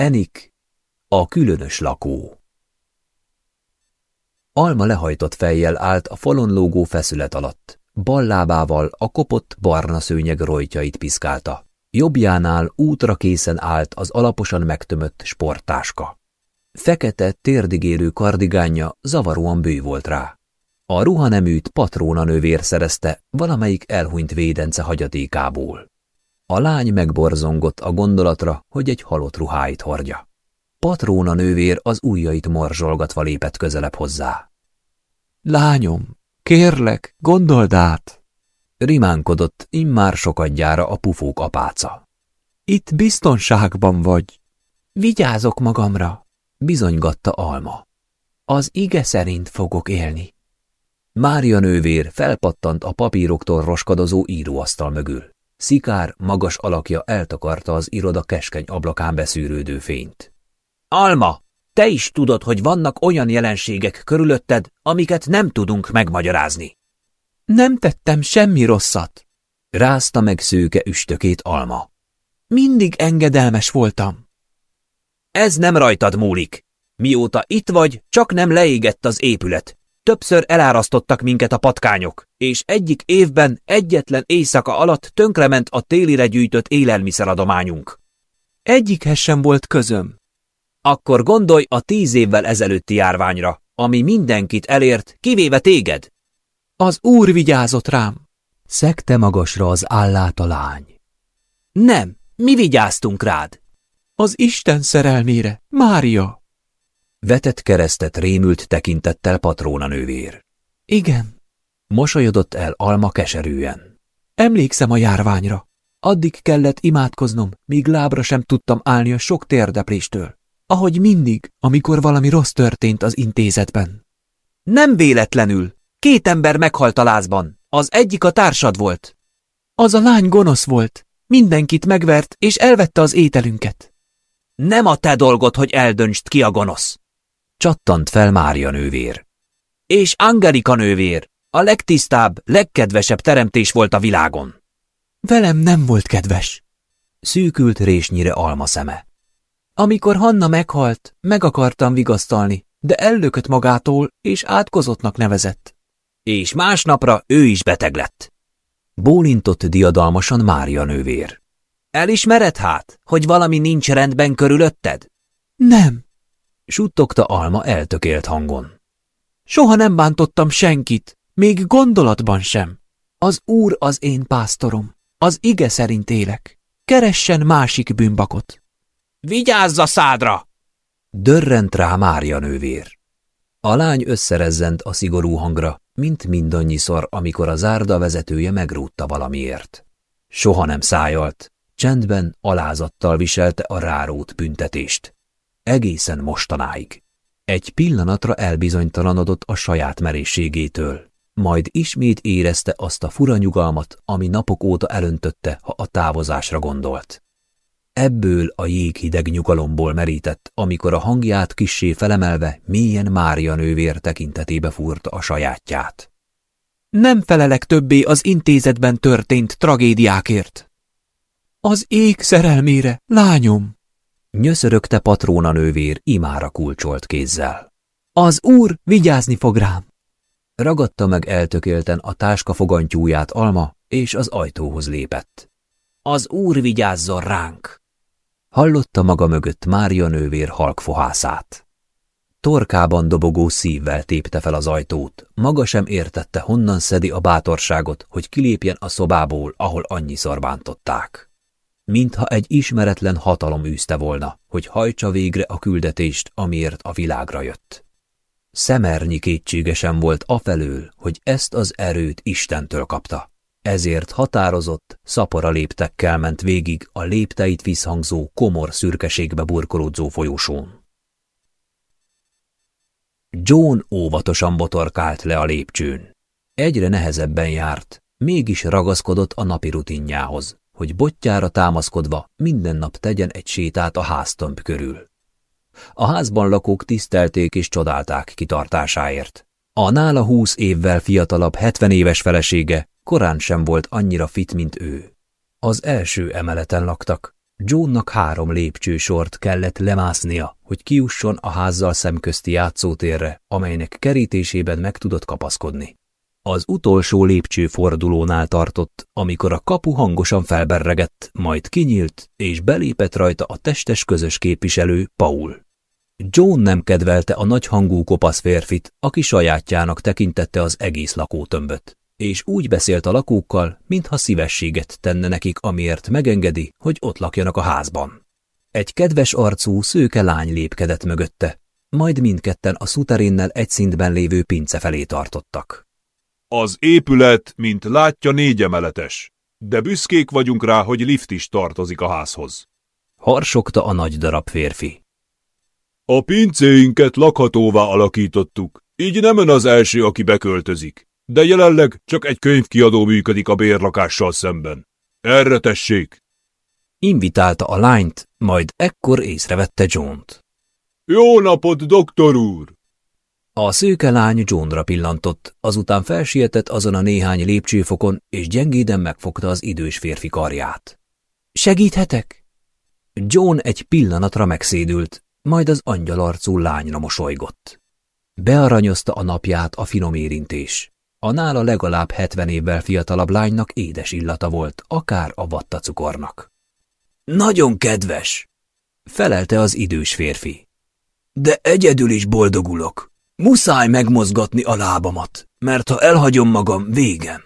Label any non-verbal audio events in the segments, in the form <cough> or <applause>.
Enik, a különös lakó. Alma lehajtott fejjel állt a falon lógó feszület alatt. Bal lábával a kopott barna szőnyeg rojtjait piszkálta. Jobbjánál útra készen állt az alaposan megtömött sporttáska. Fekete, térdigérő kardigánja zavaróan bő volt rá. A ruhaneműt patróna nővér szerezte valamelyik elhunyt védence hagyatékából. A lány megborzongott a gondolatra, hogy egy halott ruháit hordja. Patróna nővér az ujjait morzsolgatva lépett közelebb hozzá. Lányom, kérlek, gondold át! Rimánkodott immár sokadjára a pufók apáca. Itt biztonságban vagy. Vigyázok magamra, bizonygatta Alma. Az ige szerint fogok élni. Mária nővér felpattant a papíroktól roskadozó íróasztal mögül. Szikár, magas alakja eltakarta az iroda keskeny ablakán beszűrődő fényt. Alma, te is tudod, hogy vannak olyan jelenségek körülötted, amiket nem tudunk megmagyarázni. Nem tettem semmi rosszat. Rázta meg szőke üstökét Alma. Mindig engedelmes voltam. Ez nem rajtad múlik. Mióta itt vagy, csak nem leégett az épület. Többször elárasztottak minket a patkányok, és egyik évben egyetlen éjszaka alatt tönkrement a télire gyűjtött élelmiszeradományunk. Egyikhez sem volt közöm. Akkor gondolj a tíz évvel ezelőtti járványra, ami mindenkit elért, kivéve téged. Az úr vigyázott rám. Szekte magasra az állát a lány. Nem, mi vigyáztunk rád. Az Isten szerelmére, Mária. Vetett keresztet rémült tekintettel patróna nővér. Igen. Mosolyodott el Alma keserűen. Emlékszem a járványra. Addig kellett imádkoznom, míg lábra sem tudtam állni a sok térdepléstől. Ahogy mindig, amikor valami rossz történt az intézetben. Nem véletlenül. Két ember meghalt a lázban. Az egyik a társad volt. Az a lány gonosz volt. Mindenkit megvert, és elvette az ételünket. Nem a te dolgod, hogy eldöntsd ki a gonosz. Csattant fel Mária nővér. És Angelika nővér, a legtisztább, legkedvesebb teremtés volt a világon. Velem nem volt kedves. Szűkült résnyire alma szeme. Amikor Hanna meghalt, meg akartam vigasztalni, de ellökött magától, és átkozottnak nevezett. És másnapra ő is beteg lett. Bólintott diadalmasan Mária nővér. Elismered hát, hogy valami nincs rendben körülötted? Nem, suttogta Alma eltökélt hangon. Soha nem bántottam senkit, még gondolatban sem. Az úr az én pásztorom, az ige szerint élek. Keressen másik bűnbakot. Vigyázz a szádra! Dörrent rá Mária nővér. A lány összerezzent a szigorú hangra, mint mindannyiszor, amikor a zárda vezetője megrúdta valamiért. Soha nem szájalt, csendben, alázattal viselte a rárót büntetést. Egészen mostanáig. Egy pillanatra elbizonytalanodott a saját merészségétől, majd ismét érezte azt a fura nyugalmat, ami napok óta elöntötte, ha a távozásra gondolt. Ebből a jéghideg nyugalomból merített, amikor a hangját kissé felemelve mélyen Mária nővér tekintetébe fúrta a sajátját. Nem felelek többé az intézetben történt tragédiákért. Az ég szerelmére, lányom! Nyöszörögte patróna nővér imára kulcsolt kézzel. Az úr vigyázni fog rám! Ragadta meg eltökélten a táska fogantyúját Alma, és az ajtóhoz lépett. Az úr vigyázzon ránk! Hallotta maga mögött Mária nővér halkfohászát. Torkában dobogó szívvel tépte fel az ajtót, maga sem értette, honnan szedi a bátorságot, hogy kilépjen a szobából, ahol annyiszor bántották mintha egy ismeretlen hatalom űzte volna, hogy hajtsa végre a küldetést, amiért a világra jött. Szemernyi kétsége sem volt afelől, hogy ezt az erőt Istentől kapta. Ezért határozott, szapora léptekkel ment végig a lépteit visszhangzó, komor szürkeségbe burkolódzó folyosón. John óvatosan botorkált le a lépcsőn. Egyre nehezebben járt, mégis ragaszkodott a napi rutinjához hogy botjára támaszkodva minden nap tegyen egy sétát a háztömb körül. A házban lakók tisztelték és csodálták kitartásáért. A nála húsz évvel fiatalabb, hetven éves felesége korán sem volt annyira fit, mint ő. Az első emeleten laktak, Johnnak három lépcsősort kellett lemásznia, hogy kiusson a házzal szemközti játszótérre, amelynek kerítésében meg tudott kapaszkodni. Az utolsó lépcsőfordulónál tartott, amikor a kapu hangosan felberregett, majd kinyílt, és belépett rajta a testes közös képviselő, Paul. John nem kedvelte a nagyhangú kopasz férfit, aki sajátjának tekintette az egész lakótömböt, és úgy beszélt a lakókkal, mintha szívességet tenne nekik, amiért megengedi, hogy ott lakjanak a házban. Egy kedves arcú, szőke lány lépkedett mögötte, majd mindketten a szutarinnel egy szintben lévő pince felé tartottak. Az épület, mint látja, négyemeletes, de büszkék vagyunk rá, hogy lift is tartozik a házhoz. Harsogta a nagy darab férfi. A pincéinket lakhatóvá alakítottuk, így nem ön az első, aki beköltözik, de jelenleg csak egy könyvkiadó működik a bérlakással szemben. Erre tessék! Invitálta a lányt, majd ekkor észrevette John-t. Jó napot, doktor úr! A szőke lány Johnra pillantott, azután felsietett azon a néhány lépcsőfokon, és gyengéden megfogta az idős férfi karját. Segíthetek? John egy pillanatra megszédült, majd az angyalarcú lányra mosolygott. Bearanyozta a napját a finom érintés. A nála legalább hetven évvel fiatalabb lánynak édes illata volt, akár a vattacukornak. Nagyon kedves, felelte az idős férfi. De egyedül is boldogulok. Muszáj megmozgatni a lábamat, mert ha elhagyom magam, végem.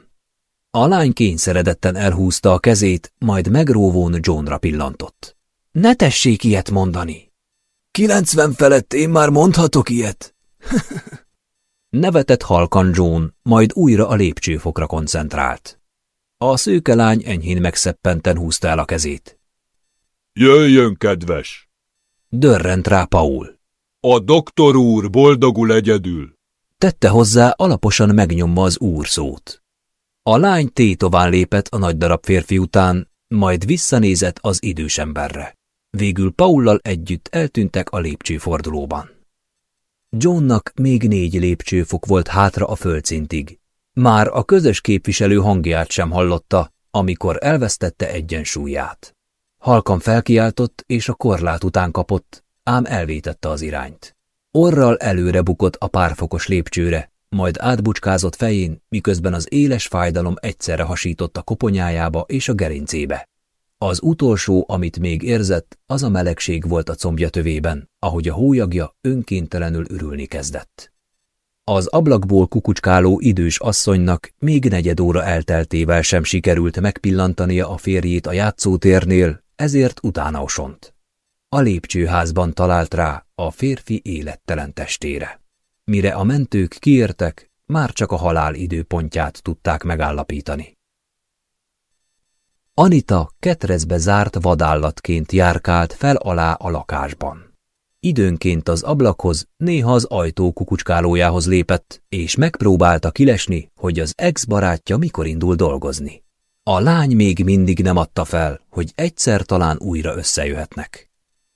A lány kényszeredetten elhúzta a kezét, majd megróvón Johnra pillantott. Ne tessék ilyet mondani. Kilencven felett én már mondhatok ilyet? <laughs> Nevetett halkan John, majd újra a lépcsőfokra koncentrált. A szőke lány enyhén megszeppenten húzta el a kezét. Jöjjön, kedves! Dörrent rá Paul. A doktor úr boldogul egyedül. Tette hozzá alaposan megnyomva az úr szót. A lány tétován lépett a nagy darab férfi után, majd visszanézett az idős emberre. Végül Paullal együtt eltűntek a lépcsőfordulóban. Johnnak még négy lépcsőfok volt hátra a földszintig. Már a közös képviselő hangját sem hallotta, amikor elvesztette egyensúlyát. Halkan felkiáltott, és a korlát után kapott, ám elvétette az irányt. Orral előre bukott a párfokos lépcsőre, majd átbucskázott fején, miközben az éles fájdalom egyszerre hasított a koponyájába és a gerincébe. Az utolsó, amit még érzett, az a melegség volt a combja tövében, ahogy a hólyagja önkéntelenül ürülni kezdett. Az ablakból kukucskáló idős asszonynak még negyed óra elteltével sem sikerült megpillantania a férjét a játszótérnél, ezért utána osont. A lépcsőházban talált rá a férfi élettelen testére. Mire a mentők kiértek, már csak a halál időpontját tudták megállapítani. Anita ketrezbe zárt vadállatként járkált fel alá a lakásban. Időnként az ablakhoz, néha az ajtó kukucskálójához lépett, és megpróbálta kilesni, hogy az ex-barátja mikor indul dolgozni. A lány még mindig nem adta fel, hogy egyszer talán újra összejöhetnek.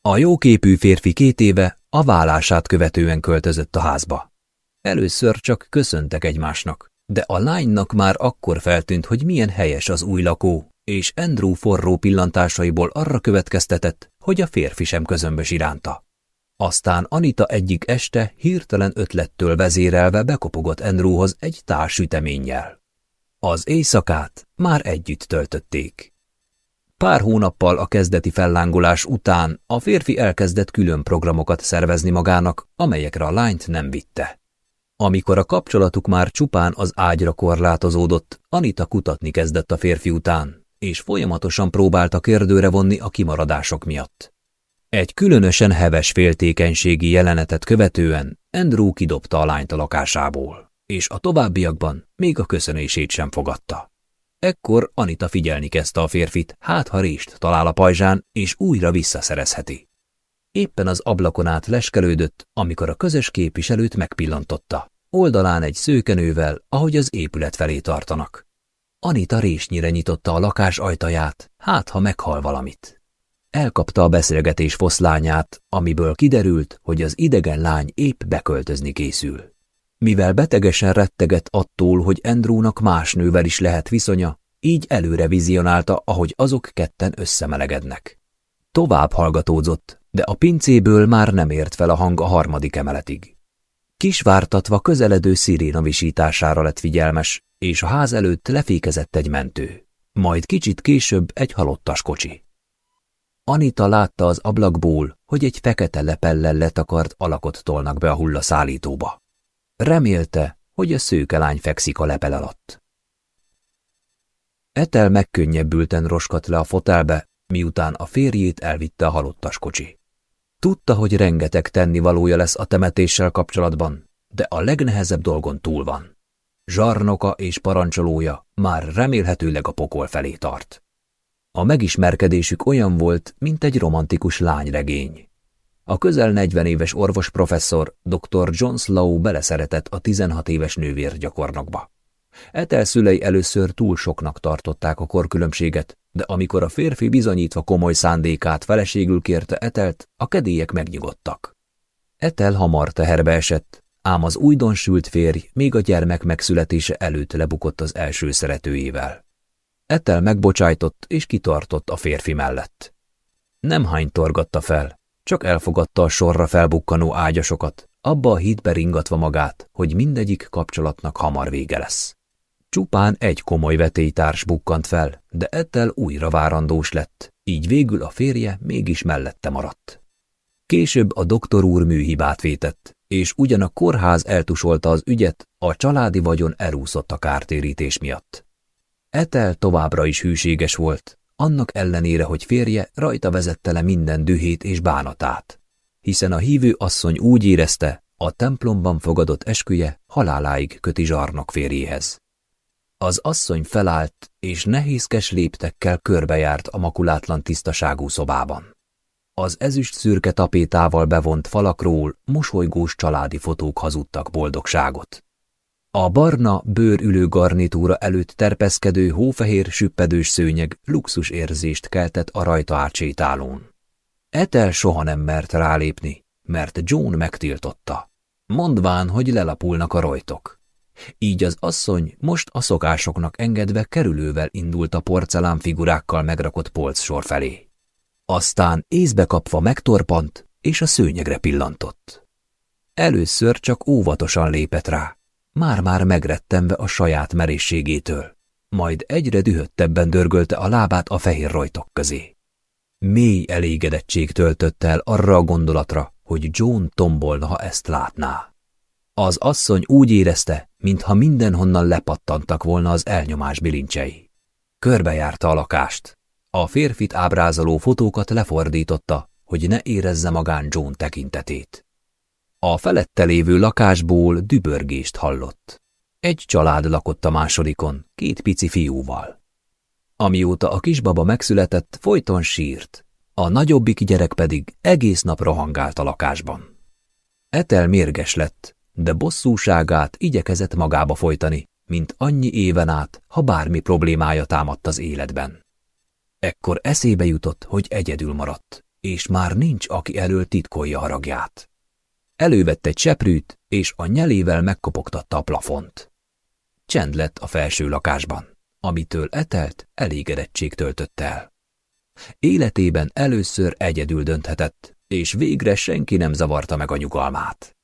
A jóképű férfi két éve a vállását követően költözött a házba. Először csak köszöntek egymásnak, de a lánynak már akkor feltűnt, hogy milyen helyes az új lakó, és Andrew forró pillantásaiból arra következtetett, hogy a férfi sem közömbös iránta. Aztán Anita egyik este hirtelen ötlettől vezérelve bekopogott Andrewhoz egy társüteménnyel. Az éjszakát már együtt töltötték. Pár hónappal a kezdeti fellángolás után a férfi elkezdett külön programokat szervezni magának, amelyekre a lányt nem vitte. Amikor a kapcsolatuk már csupán az ágyra korlátozódott, Anita kutatni kezdett a férfi után, és folyamatosan próbálta kérdőre vonni a kimaradások miatt. Egy különösen heves féltékenységi jelenetet követően Andrew kidobta a lányt a lakásából, és a továbbiakban még a köszönését sem fogadta. Ekkor Anita figyelni kezdte a férfit, hát ha rést talál a pajzsán, és újra visszaszerezheti. Éppen az ablakon át leskelődött, amikor a közös képviselőt megpillantotta. Oldalán egy szőkenővel, ahogy az épület felé tartanak. Anita résnyire nyitotta a lakás ajtaját, hát ha meghal valamit. Elkapta a beszélgetés foszlányát, amiből kiderült, hogy az idegen lány épp beköltözni készül. Mivel betegesen retteget attól, hogy Andrewnak más nővel is lehet viszonya, így előre vizionálta, ahogy azok ketten összemelegednek. Tovább hallgatódzott, de a pincéből már nem ért fel a hang a harmadik emeletig. Kisvártatva közeledő sziréna visítására lett figyelmes, és a ház előtt lefékezett egy mentő. Majd kicsit később egy halottas kocsi. Anita látta az ablakból, hogy egy fekete lepellel letakart alakot tolnak be a hullaszállítóba. Remélte, hogy a szőke lány fekszik a lepel alatt. Etel megkönnyebbülten roskadt le a fotelbe, miután a férjét elvitte a halottas kocsi. Tudta, hogy rengeteg tennivalója lesz a temetéssel kapcsolatban, de a legnehezebb dolgon túl van. Zsarnoka és parancsolója már remélhetőleg a pokol felé tart. A megismerkedésük olyan volt, mint egy romantikus lányregény. A közel 40 éves orvos professzor dr. John Slow beleszeretett a 16 éves nővér gyakornokba. Etel szülei először túl soknak tartották a korkülönbséget, de amikor a férfi bizonyítva komoly szándékát feleségül kérte Etelt, a kedélyek megnyugodtak. Etel hamar teherbe esett, ám az újdonsült férj még a gyermek megszületése előtt lebukott az első szeretőjével. Etel megbocsájtott és kitartott a férfi mellett. Nem hány torgatta fel, csak elfogadta a sorra felbukkanó ágyasokat, abba a hitbe ringatva magát, hogy mindegyik kapcsolatnak hamar vége lesz. Csupán egy komoly vetélytárs bukkant fel, de ettel újra várandós lett, így végül a férje mégis mellette maradt. Később a doktor úr műhibát vétett, és ugyan a kórház eltusolta az ügyet, a családi vagyon elúszott a kártérítés miatt. Etel továbbra is hűséges volt, annak ellenére, hogy férje rajta vezette le minden dühét és bánatát, hiszen a hívő asszony úgy érezte, a templomban fogadott esküje haláláig köti zsarnok férjéhez. Az asszony felállt, és nehézkes léptekkel körbejárt a makulátlan tisztaságú szobában. Az ezüst szürke tapétával bevont falakról mosolygós családi fotók hazudtak boldogságot. A barna, bőrülő garnitúra előtt terpeszkedő hófehér süppedős szőnyeg luxus érzést keltett a rajta átsétálón. Etel soha nem mert rálépni, mert John megtiltotta, mondván, hogy lelapulnak a rajtok. Így az asszony most a szokásoknak engedve kerülővel indult a porcelán figurákkal megrakott polcsor felé. Aztán észbe kapva megtorpant, és a szőnyegre pillantott. Először csak óvatosan lépett rá, már-már megrettenve a saját merészségétől, majd egyre dühöttebben dörgölte a lábát a fehér rojtok közé. Mély elégedettség töltött el arra a gondolatra, hogy John tombolna, ha ezt látná. Az asszony úgy érezte, mintha mindenhonnan lepattantak volna az elnyomás bilincsei. Körbejárta a lakást. A férfit ábrázoló fotókat lefordította, hogy ne érezze magán John tekintetét. A felette lévő lakásból dübörgést hallott. Egy család lakott a másodikon, két pici fiúval. Amióta a kisbaba megszületett, folyton sírt, a nagyobbik gyerek pedig egész nap rohangált a lakásban. Etel mérges lett, de bosszúságát igyekezett magába folytani, mint annyi éven át, ha bármi problémája támadt az életben. Ekkor eszébe jutott, hogy egyedül maradt, és már nincs, aki elől titkolja haragját. Elővette egy seprűt, és a nyelével megkopogtatta a plafont. Csend lett a felső lakásban, amitől etelt elégedettség töltött el. Életében először egyedül dönthetett, és végre senki nem zavarta meg a nyugalmát.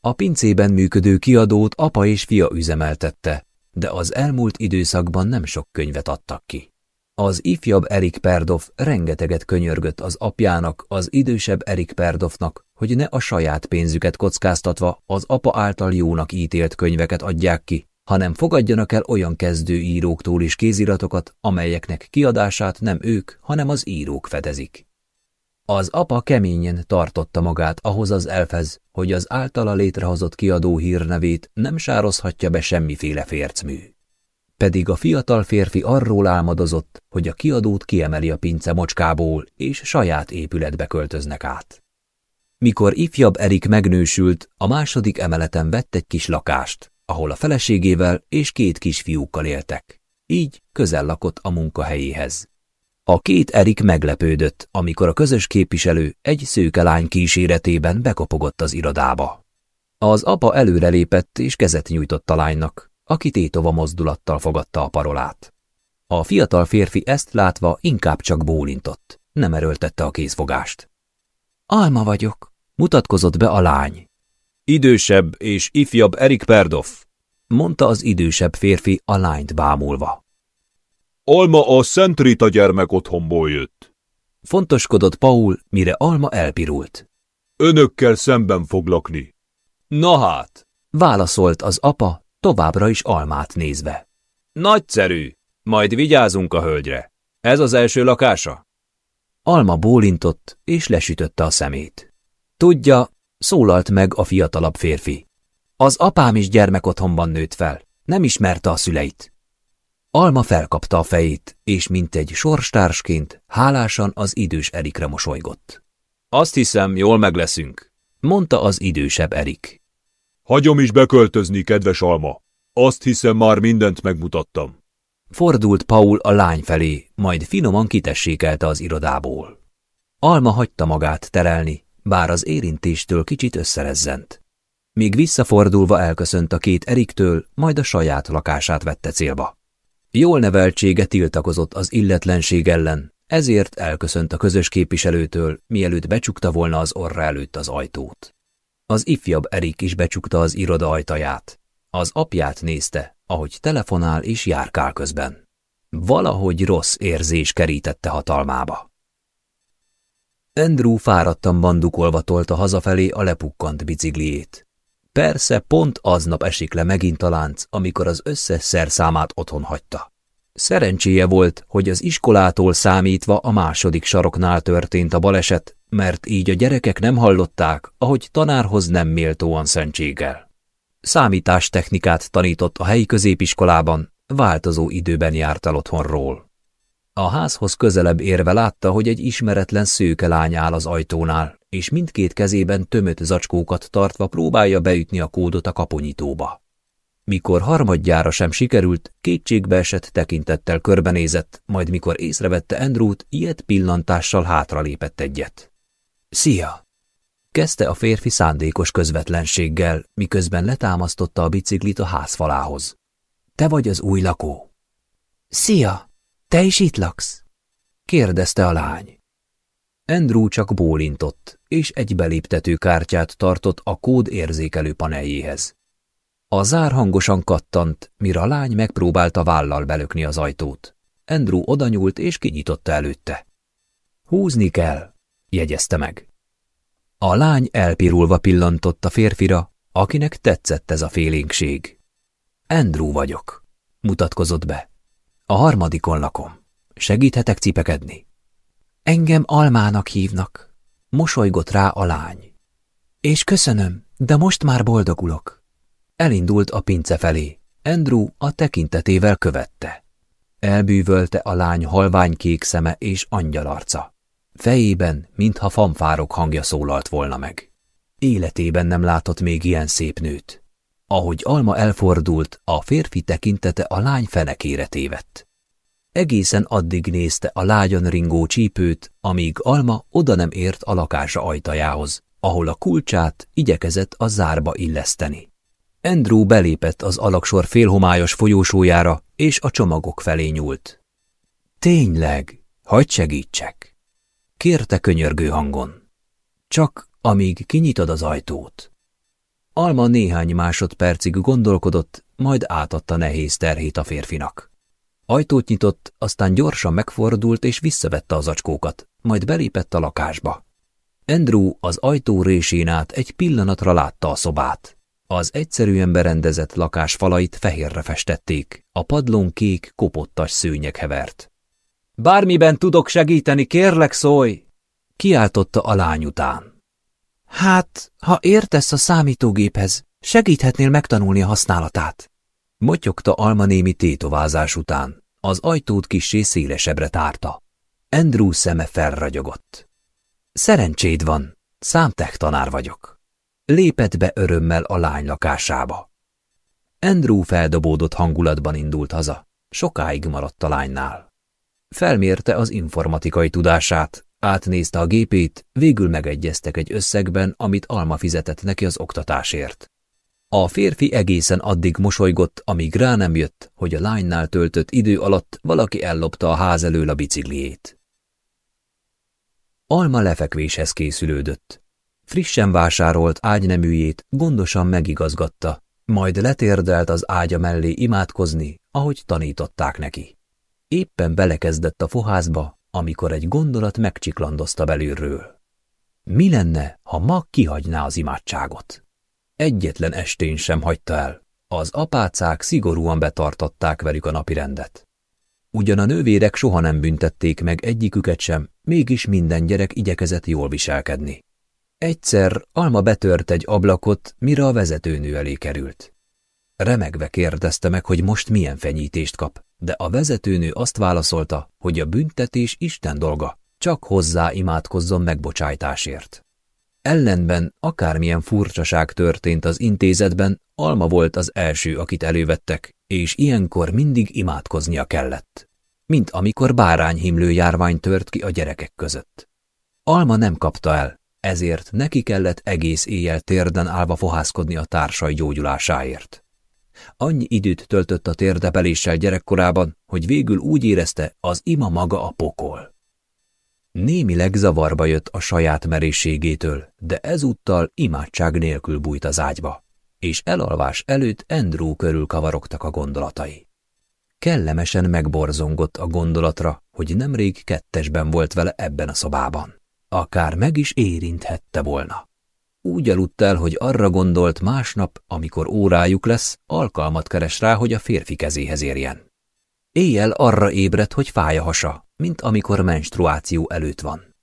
A pincében működő kiadót apa és fia üzemeltette, de az elmúlt időszakban nem sok könyvet adtak ki. Az ifjabb Erik Perdov rengeteget könyörgött az apjának, az idősebb Erik Perdovnak, hogy ne a saját pénzüket kockáztatva az apa által jónak ítélt könyveket adják ki, hanem fogadjanak el olyan kezdőíróktól is kéziratokat, amelyeknek kiadását nem ők, hanem az írók fedezik. Az apa keményen tartotta magát ahhoz az elfez, hogy az általa létrehozott kiadó hírnevét nem sározhatja be semmiféle fércmű. Pedig a fiatal férfi arról álmodozott, hogy a kiadót kiemeli a pince mocskából, és saját épületbe költöznek át. Mikor ifjabb Erik megnősült, a második emeleten vett egy kis lakást, ahol a feleségével és két kisfiúkkal éltek. Így közel lakott a munkahelyéhez. A két Erik meglepődött, amikor a közös képviselő egy szőke lány kíséretében bekopogott az irodába. Az apa előrelépett és kezet nyújtott a lánynak, aki tétova mozdulattal fogadta a parolát. A fiatal férfi ezt látva inkább csak bólintott, nem erőltette a kézfogást. Alma vagyok, mutatkozott be a lány. Idősebb és ifjabb Erik Perdoff, mondta az idősebb férfi a lányt bámulva. Alma a Szent Rita gyermek otthonból jött. Fontoskodott Paul, mire Alma elpirult. Önökkel szemben fog lakni. Na hát, válaszolt az apa, továbbra is Almát nézve. Nagyszerű, majd vigyázunk a hölgyre. Ez az első lakása? Alma bólintott, és lesütötte a szemét. Tudja, szólalt meg a fiatalabb férfi. Az apám is gyermekotthonban nőtt fel, nem ismerte a szüleit. Alma felkapta a fejét, és mint egy sorstársként hálásan az idős Erikre mosolygott. Azt hiszem, jól megleszünk, mondta az idősebb Erik. Hagyom is beköltözni, kedves Alma. Azt hiszem, már mindent megmutattam. Fordult Paul a lány felé, majd finoman kitessékelte az irodából. Alma hagyta magát terelni, bár az érintéstől kicsit összerezzent. Míg visszafordulva elköszönt a két Eriktől, majd a saját lakását vette célba. Jól neveltsége tiltakozott az illetlenség ellen, ezért elköszönt a közös képviselőtől, mielőtt becsukta volna az orra előtt az ajtót. Az ifjabb Erik is becsukta az iroda ajtaját. Az apját nézte, ahogy telefonál és járkál közben. Valahogy rossz érzés kerítette hatalmába. Andrew fáradtan bandukolva tolta hazafelé a lepukkant bicikliét. Persze pont aznap esik le megint a lánc, amikor az összes szerszámát otthon hagyta. Szerencséje volt, hogy az iskolától számítva a második saroknál történt a baleset, mert így a gyerekek nem hallották, ahogy tanárhoz nem méltóan szentséggel. Számítástechnikát tanított a helyi középiskolában, változó időben járt el otthonról. A házhoz közelebb érve látta, hogy egy ismeretlen szőke lány áll az ajtónál, és mindkét kezében tömött zacskókat tartva próbálja beütni a kódot a kaponyitóba. Mikor harmadjára sem sikerült, kétségbe esett tekintettel körbenézett, majd mikor észrevette Andrewt, ilyet pillantással hátralépett egyet. Szia! Kezdte a férfi szándékos közvetlenséggel, miközben letámasztotta a biciklit a házfalához. Te vagy az új lakó? Szia! Te is itt laksz? kérdezte a lány. Andrew csak bólintott, és egy beléptető kártyát tartott a kód érzékelő paneljéhez. A zár hangosan kattant, mire a lány megpróbálta vállal belökni az ajtót. Andrew odanyúlt és kinyitotta előtte. Húzni kell, jegyezte meg. A lány elpirulva pillantott a férfira, akinek tetszett ez a félénkség. Andrew vagyok, mutatkozott be. A harmadikon lakom. Segíthetek cipekedni? Engem Almának hívnak, mosolygott rá a lány. És köszönöm, de most már boldogulok. Elindult a pince felé. Andrew a tekintetével követte. Elbűvölte a lány halványkék szeme és angyalarca. Fejében, mintha fanfárok hangja szólalt volna meg. Életében nem látott még ilyen szép nőt. Ahogy Alma elfordult, a férfi tekintete a lány fenekére tévedt. Egészen addig nézte a lágyan ringó csípőt, amíg Alma oda nem ért a lakása ajtajához, ahol a kulcsát igyekezett a zárba illeszteni. Andrew belépett az alaksor félhomályos folyósójára, és a csomagok felé nyúlt. Tényleg, hagyd segítsek! Kérte könyörgő hangon. Csak amíg kinyitod az ajtót. Alma néhány másodpercig gondolkodott, majd átadta nehéz terhét a férfinak. Ajtót nyitott, aztán gyorsan megfordult és visszavette az acskókat, majd belépett a lakásba. Andrew az ajtó résén át egy pillanatra látta a szobát. Az egyszerűen berendezett lakás falait fehérre festették, a padlón kék, kopottas szőnyeg hevert. Bármiben tudok segíteni, kérlek szólj! Kiáltotta a lány után. Hát, ha értesz a számítógéphez, segíthetnél megtanulni a használatát. Motyogta Alma némi tétovázás után. Az ajtót kissé szélesebbre tárta. Andrew szeme felragyogott. Szerencséd van, számtech tanár vagyok. Lépett be örömmel a lány lakásába. Andrew feldobódott hangulatban indult haza. Sokáig maradt a lánynál. Felmérte az informatikai tudását, átnézte a gépét, végül megegyeztek egy összegben, amit Alma fizetett neki az oktatásért. A férfi egészen addig mosolygott, amíg rá nem jött, hogy a lánynál töltött idő alatt valaki ellopta a ház elől a bicikliét. Alma lefekvéshez készülődött. Frissen vásárolt ágyneműjét gondosan megigazgatta, majd letérdelt az ágya mellé imádkozni, ahogy tanították neki. Éppen belekezdett a fohászba, amikor egy gondolat megcsiklandozta belülről. Mi lenne, ha ma kihagyná az imádságot? Egyetlen estén sem hagyta el. Az apácák szigorúan betartották velük a napirendet. Ugyan a nővérek soha nem büntették meg egyiküket sem, mégis minden gyerek igyekezett jól viselkedni. Egyszer Alma betört egy ablakot, mire a vezetőnő elé került. Remegve kérdezte meg, hogy most milyen fenyítést kap, de a vezetőnő azt válaszolta, hogy a büntetés Isten dolga, csak hozzá imádkozzon megbocsájtásért. Ellenben akármilyen furcsaság történt az intézetben, Alma volt az első, akit elővettek, és ilyenkor mindig imádkoznia kellett. Mint amikor bárányhimlő járvány tört ki a gyerekek között. Alma nem kapta el, ezért neki kellett egész éjjel térden állva fohászkodni a társai gyógyulásáért. Annyi időt töltött a térdepeléssel gyerekkorában, hogy végül úgy érezte, az ima maga a pokol. Némileg zavarba jött a saját merészségétől, de ezúttal imádság nélkül bújt az ágyba, és elalvás előtt Andrew körül kavarogtak a gondolatai. Kellemesen megborzongott a gondolatra, hogy nemrég kettesben volt vele ebben a szobában. Akár meg is érinthette volna. Úgy aludt el, hogy arra gondolt másnap, amikor órájuk lesz, alkalmat keres rá, hogy a férfi kezéhez érjen. Éjjel arra ébredt, hogy fáj a hasa, mint amikor menstruáció előtt van.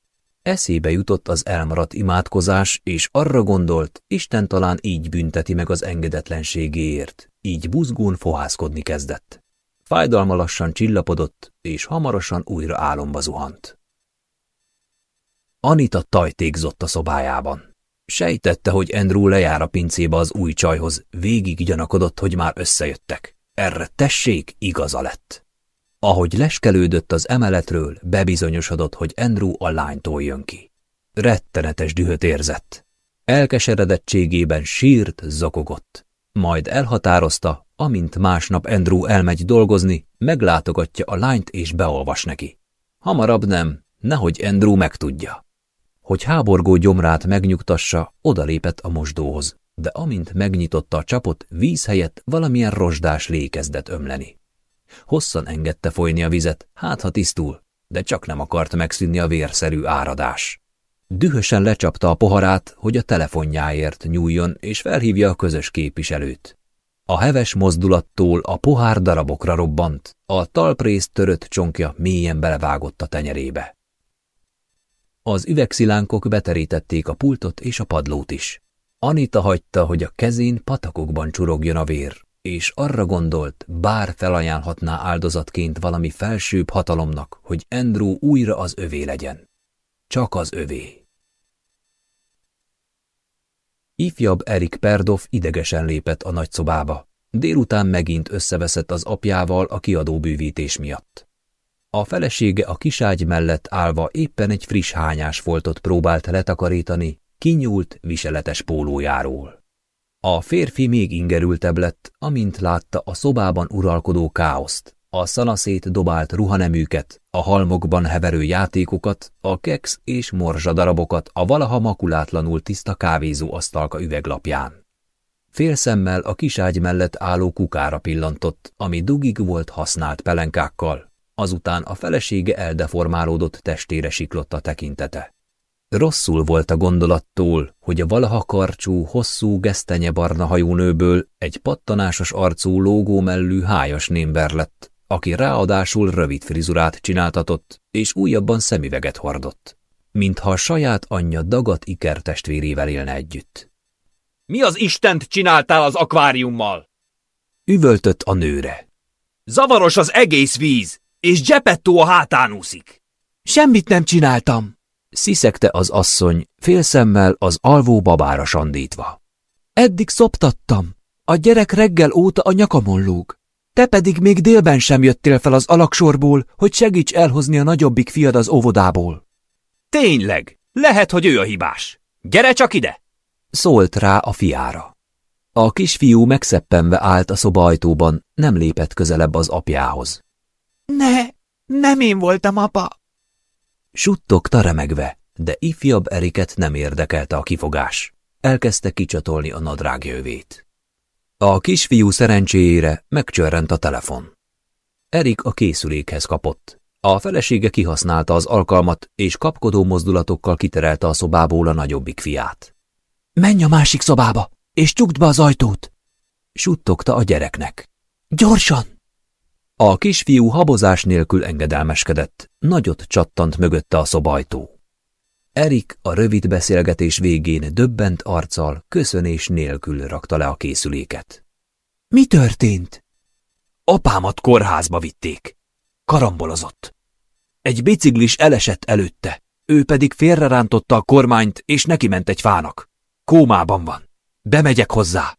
Eszébe jutott az elmaradt imádkozás, és arra gondolt, Isten talán így bünteti meg az engedetlenségéért, így buzgón fohászkodni kezdett. Fájdalma lassan csillapodott, és hamarosan újra álomba zuhant. Anita tajtékzott a szobájában. Sejtette, hogy Andrew lejár a pincébe az új csajhoz, végig gyanakodott, hogy már összejöttek. Erre tessék, igaza lett. Ahogy leskelődött az emeletről, bebizonyosodott, hogy Andrew a lánytól jön ki. Rettenetes dühöt érzett. Elkeseredettségében sírt, zokogott. Majd elhatározta, amint másnap Andrew elmegy dolgozni, meglátogatja a lányt és beolvas neki. Hamarabb nem, nehogy Andrew megtudja. Hogy háborgó gyomrát megnyugtassa, odalépett a mosdóhoz, de amint megnyitotta a csapot, víz helyett valamilyen rozsdás lé ömleni. Hosszan engedte folyni a vizet, hát ha tisztul, de csak nem akart megszűnni a vérszerű áradás. Dühösen lecsapta a poharát, hogy a telefonjáért nyúljon és felhívja a közös képviselőt. A heves mozdulattól a pohár darabokra robbant, a talprészt törött csonkja mélyen belevágott a tenyerébe. Az üvegszilánkok beterítették a pultot és a padlót is. Anita hagyta, hogy a kezén patakokban csurogjon a vér, és arra gondolt, bár felajánlhatná áldozatként valami felsőbb hatalomnak, hogy Andrew újra az övé legyen. Csak az övé. Ifjabb Erik Perdov idegesen lépett a nagyszobába. Délután megint összeveszett az apjával a kiadó bűvítés miatt. A felesége a kiságy mellett állva éppen egy friss hányás foltot próbált letakarítani, kinyúlt, viseletes pólójáról. A férfi még ingerültebb lett, amint látta a szobában uralkodó káoszt, a szanaszét dobált ruhaneműket, a halmokban heverő játékokat, a keks és morzsa darabokat a valaha makulátlanul tiszta kávézó asztalka üveglapján. Félszemmel a kiságy mellett álló kukára pillantott, ami dugig volt használt pelenkákkal, azután a felesége eldeformálódott testére siklott a tekintete. Rosszul volt a gondolattól, hogy a valaha karcsú, hosszú, gesztenye barna hajú nőből egy pattanásos arcú, lógómellű hájas némber lett, aki ráadásul rövid frizurát csináltatott, és újabban szemüveget hordott, mintha a saját anyja dagat ikertestvérével élne együtt. – Mi az Istent csináltál az akváriummal? – üvöltött a nőre. – Zavaros az egész víz, és Gepetto a hátán úszik. – Semmit nem csináltam! sziszegte az asszony, félszemmel az alvó babára sandítva. Eddig szoptattam. A gyerek reggel óta a nyakamon lóg. Te pedig még délben sem jöttél fel az alaksorból, hogy segíts elhozni a nagyobbik fiad az óvodából. Tényleg, lehet, hogy ő a hibás. Gyere csak ide! Szólt rá a fiára. A kisfiú megszeppenve állt a szoba ajtóban, nem lépett közelebb az apjához. Ne, nem én voltam, apa! Suttogta remegve, de ifjabb Eriket nem érdekelte a kifogás. Elkezdte kicsatolni a nadrágjövét. A kisfiú szerencséjére megcsörrent a telefon. Erik a készülékhez kapott. A felesége kihasználta az alkalmat, és kapkodó mozdulatokkal kiterelte a szobából a nagyobbik fiát. Menj a másik szobába, és csukd be az ajtót! Suttogta a gyereknek. Gyorsan! A kisfiú habozás nélkül engedelmeskedett, nagyot csattant mögötte a szobajtó. Erik a rövid beszélgetés végén döbbent arccal, köszönés nélkül rakta le a készüléket. Mi történt? Apámat kórházba vitték. Karambolozott. Egy biciklis elesett előtte, ő pedig félrerántotta a kormányt, és neki ment egy fának. Kómában van. Bemegyek hozzá.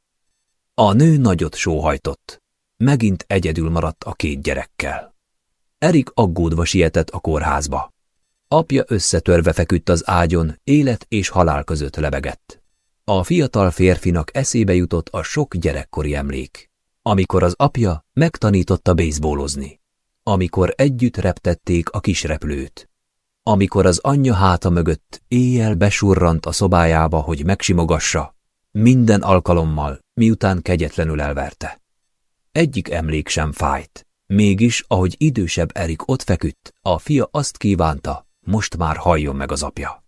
A nő nagyot sóhajtott. Megint egyedül maradt a két gyerekkel. Erik aggódva sietett a kórházba. Apja összetörve feküdt az ágyon, élet és halál között lebegett. A fiatal férfinak eszébe jutott a sok gyerekkori emlék, amikor az apja megtanította bészbólozni, amikor együtt reptették a kis repülőt, amikor az anyja háta mögött éjjel besurrant a szobájába, hogy megsimogassa, minden alkalommal, miután kegyetlenül elverte. Egyik emlék sem fájt, mégis, ahogy idősebb Erik ott feküdt, a fia azt kívánta, most már halljon meg az apja.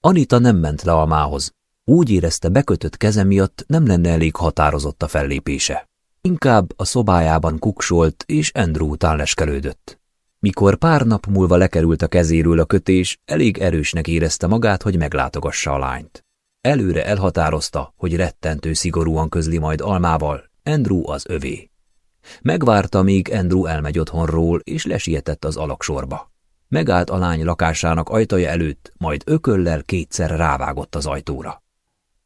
Anita nem ment le almához. Úgy érezte, bekötött keze miatt nem lenne elég határozott a fellépése. Inkább a szobájában kuksolt és Andrew után leskelődött. Mikor pár nap múlva lekerült a kezéről a kötés, elég erősnek érezte magát, hogy meglátogassa a lányt. Előre elhatározta, hogy rettentő szigorúan közli majd almával, Andrew az övé. Megvárta, míg Andrew elmegy otthonról, és lesietett az alaksorba. Megállt a lány lakásának ajtaja előtt, majd ököllel kétszer rávágott az ajtóra.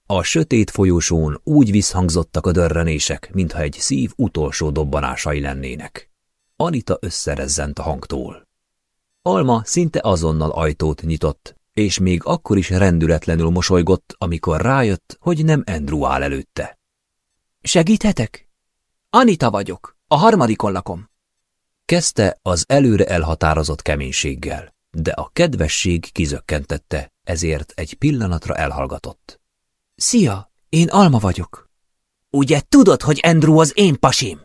A sötét folyosón úgy visszhangzottak a dörrenések, mintha egy szív utolsó dobbanásai lennének. Anita összerezzent a hangtól. Alma szinte azonnal ajtót nyitott, és még akkor is rendületlenül mosolygott, amikor rájött, hogy nem Andrew áll előtte. Segíthetek? Anita vagyok, a harmadikon lakom. Kezdte az előre elhatározott keménységgel, de a kedvesség kizökkentette, ezért egy pillanatra elhallgatott. Szia, én Alma vagyok. Ugye tudod, hogy Andrew az én pasim?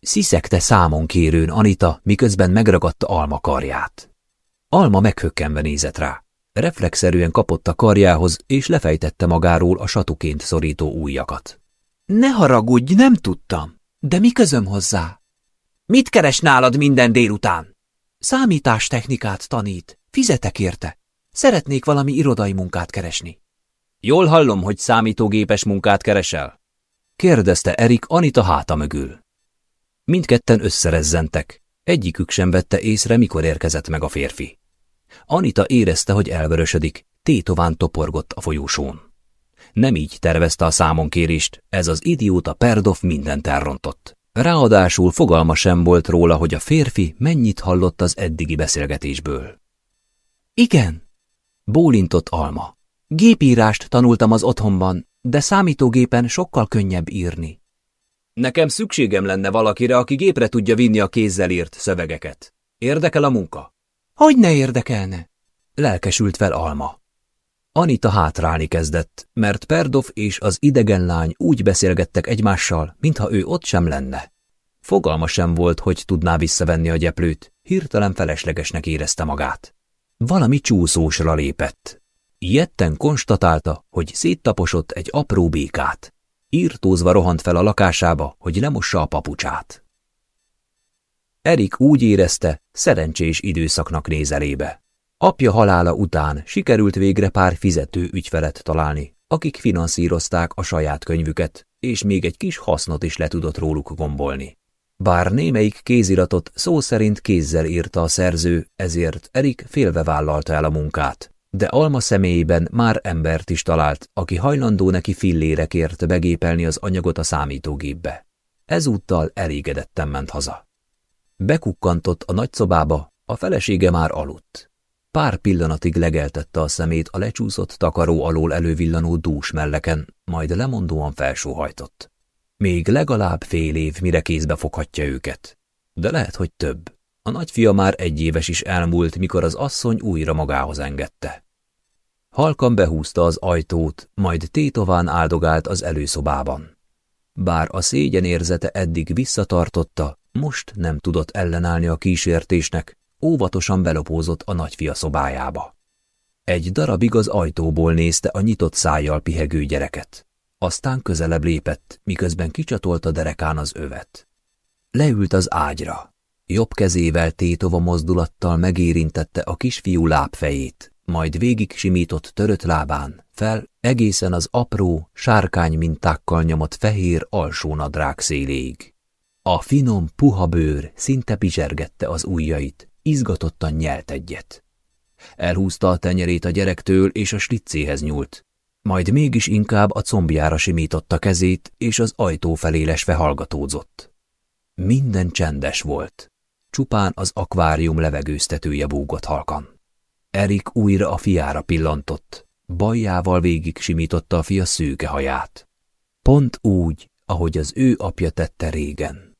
Sziszegte számon kérőn Anita, miközben megragadta Alma karját. Alma meghökkenve nézett rá. Reflexzerűen kapott a karjához, és lefejtette magáról a satuként szorító ujjakat. Ne haragudj, nem tudtam. De mi közöm hozzá? Mit keres nálad minden délután? Számítástechnikát tanít. Fizetek érte. Szeretnék valami irodai munkát keresni. Jól hallom, hogy számítógépes munkát keresel? Kérdezte Erik Anita háta mögül. Mindketten összerezzentek. Egyikük sem vette észre, mikor érkezett meg a férfi. Anita érezte, hogy elvörösödik, tétován toporgott a folyósón. Nem így tervezte a számonkérést, ez az idióta Perdov mindent elrontott. Ráadásul fogalma sem volt róla, hogy a férfi mennyit hallott az eddigi beszélgetésből. Igen, bólintott Alma. Gépírást tanultam az otthonban, de számítógépen sokkal könnyebb írni. Nekem szükségem lenne valakire, aki gépre tudja vinni a kézzel írt szövegeket. Érdekel a munka? Hogy ne érdekelne? Lelkesült fel Alma. Anita hátrálni kezdett, mert Perdov és az idegen lány úgy beszélgettek egymással, mintha ő ott sem lenne. Fogalma sem volt, hogy tudná visszavenni a gyeplőt, hirtelen feleslegesnek érezte magát. Valami csúszósra lépett. Ilyetten konstatálta, hogy széttaposott egy apró békát. Írtózva rohant fel a lakásába, hogy lemossa a papucsát. Erik úgy érezte, szerencsés időszaknak nézelébe. Apja halála után sikerült végre pár fizető ügyfelet találni, akik finanszírozták a saját könyvüket, és még egy kis hasznot is le tudott róluk gombolni. Bár némelyik kéziratot szó szerint kézzel írta a szerző, ezért Erik félve vállalta el a munkát. De Alma személyében már embert is talált, aki hajlandó neki fillérekért begépelni az anyagot a számítógépbe. Ezúttal elégedetten ment haza. Bekukkantott a nagyszobába, a felesége már aludt. Pár pillanatig legeltette a szemét a lecsúszott takaró alól elővillanó dús melleken, majd lemondóan felsóhajtott. Még legalább fél év, mire kézbe foghatja őket. De lehet, hogy több. A nagyfia már egy éves is elmúlt, mikor az asszony újra magához engedte. Halkan behúzta az ajtót, majd tétován áldogált az előszobában. Bár a szégyen érzete eddig visszatartotta, most nem tudott ellenállni a kísértésnek, óvatosan belopózott a nagyfia szobájába. Egy darabig az ajtóból nézte a nyitott szájjal pihegő gyereket. Aztán közelebb lépett, miközben kicsatolta derekán az övet. Leült az ágyra. Jobb kezével tétova mozdulattal megérintette a kisfiú lábfejét, majd végig simított törött lábán, fel egészen az apró, sárkány mintákkal nyomott fehér alsónadrág széléig. A finom, puha bőr szinte pizsergette az ujjait, izgatottan nyelt egyet. Elhúzta a tenyerét a gyerektől, és a slicéhez nyúlt. Majd mégis inkább a combjára simította kezét, és az ajtó felé lesve hallgatózott. Minden csendes volt. Csupán az akvárium levegőztetője búgott halkan. Erik újra a fiára pillantott. Bajjával végig simította a fia szőke haját. Pont úgy, ahogy az ő apja tette régen.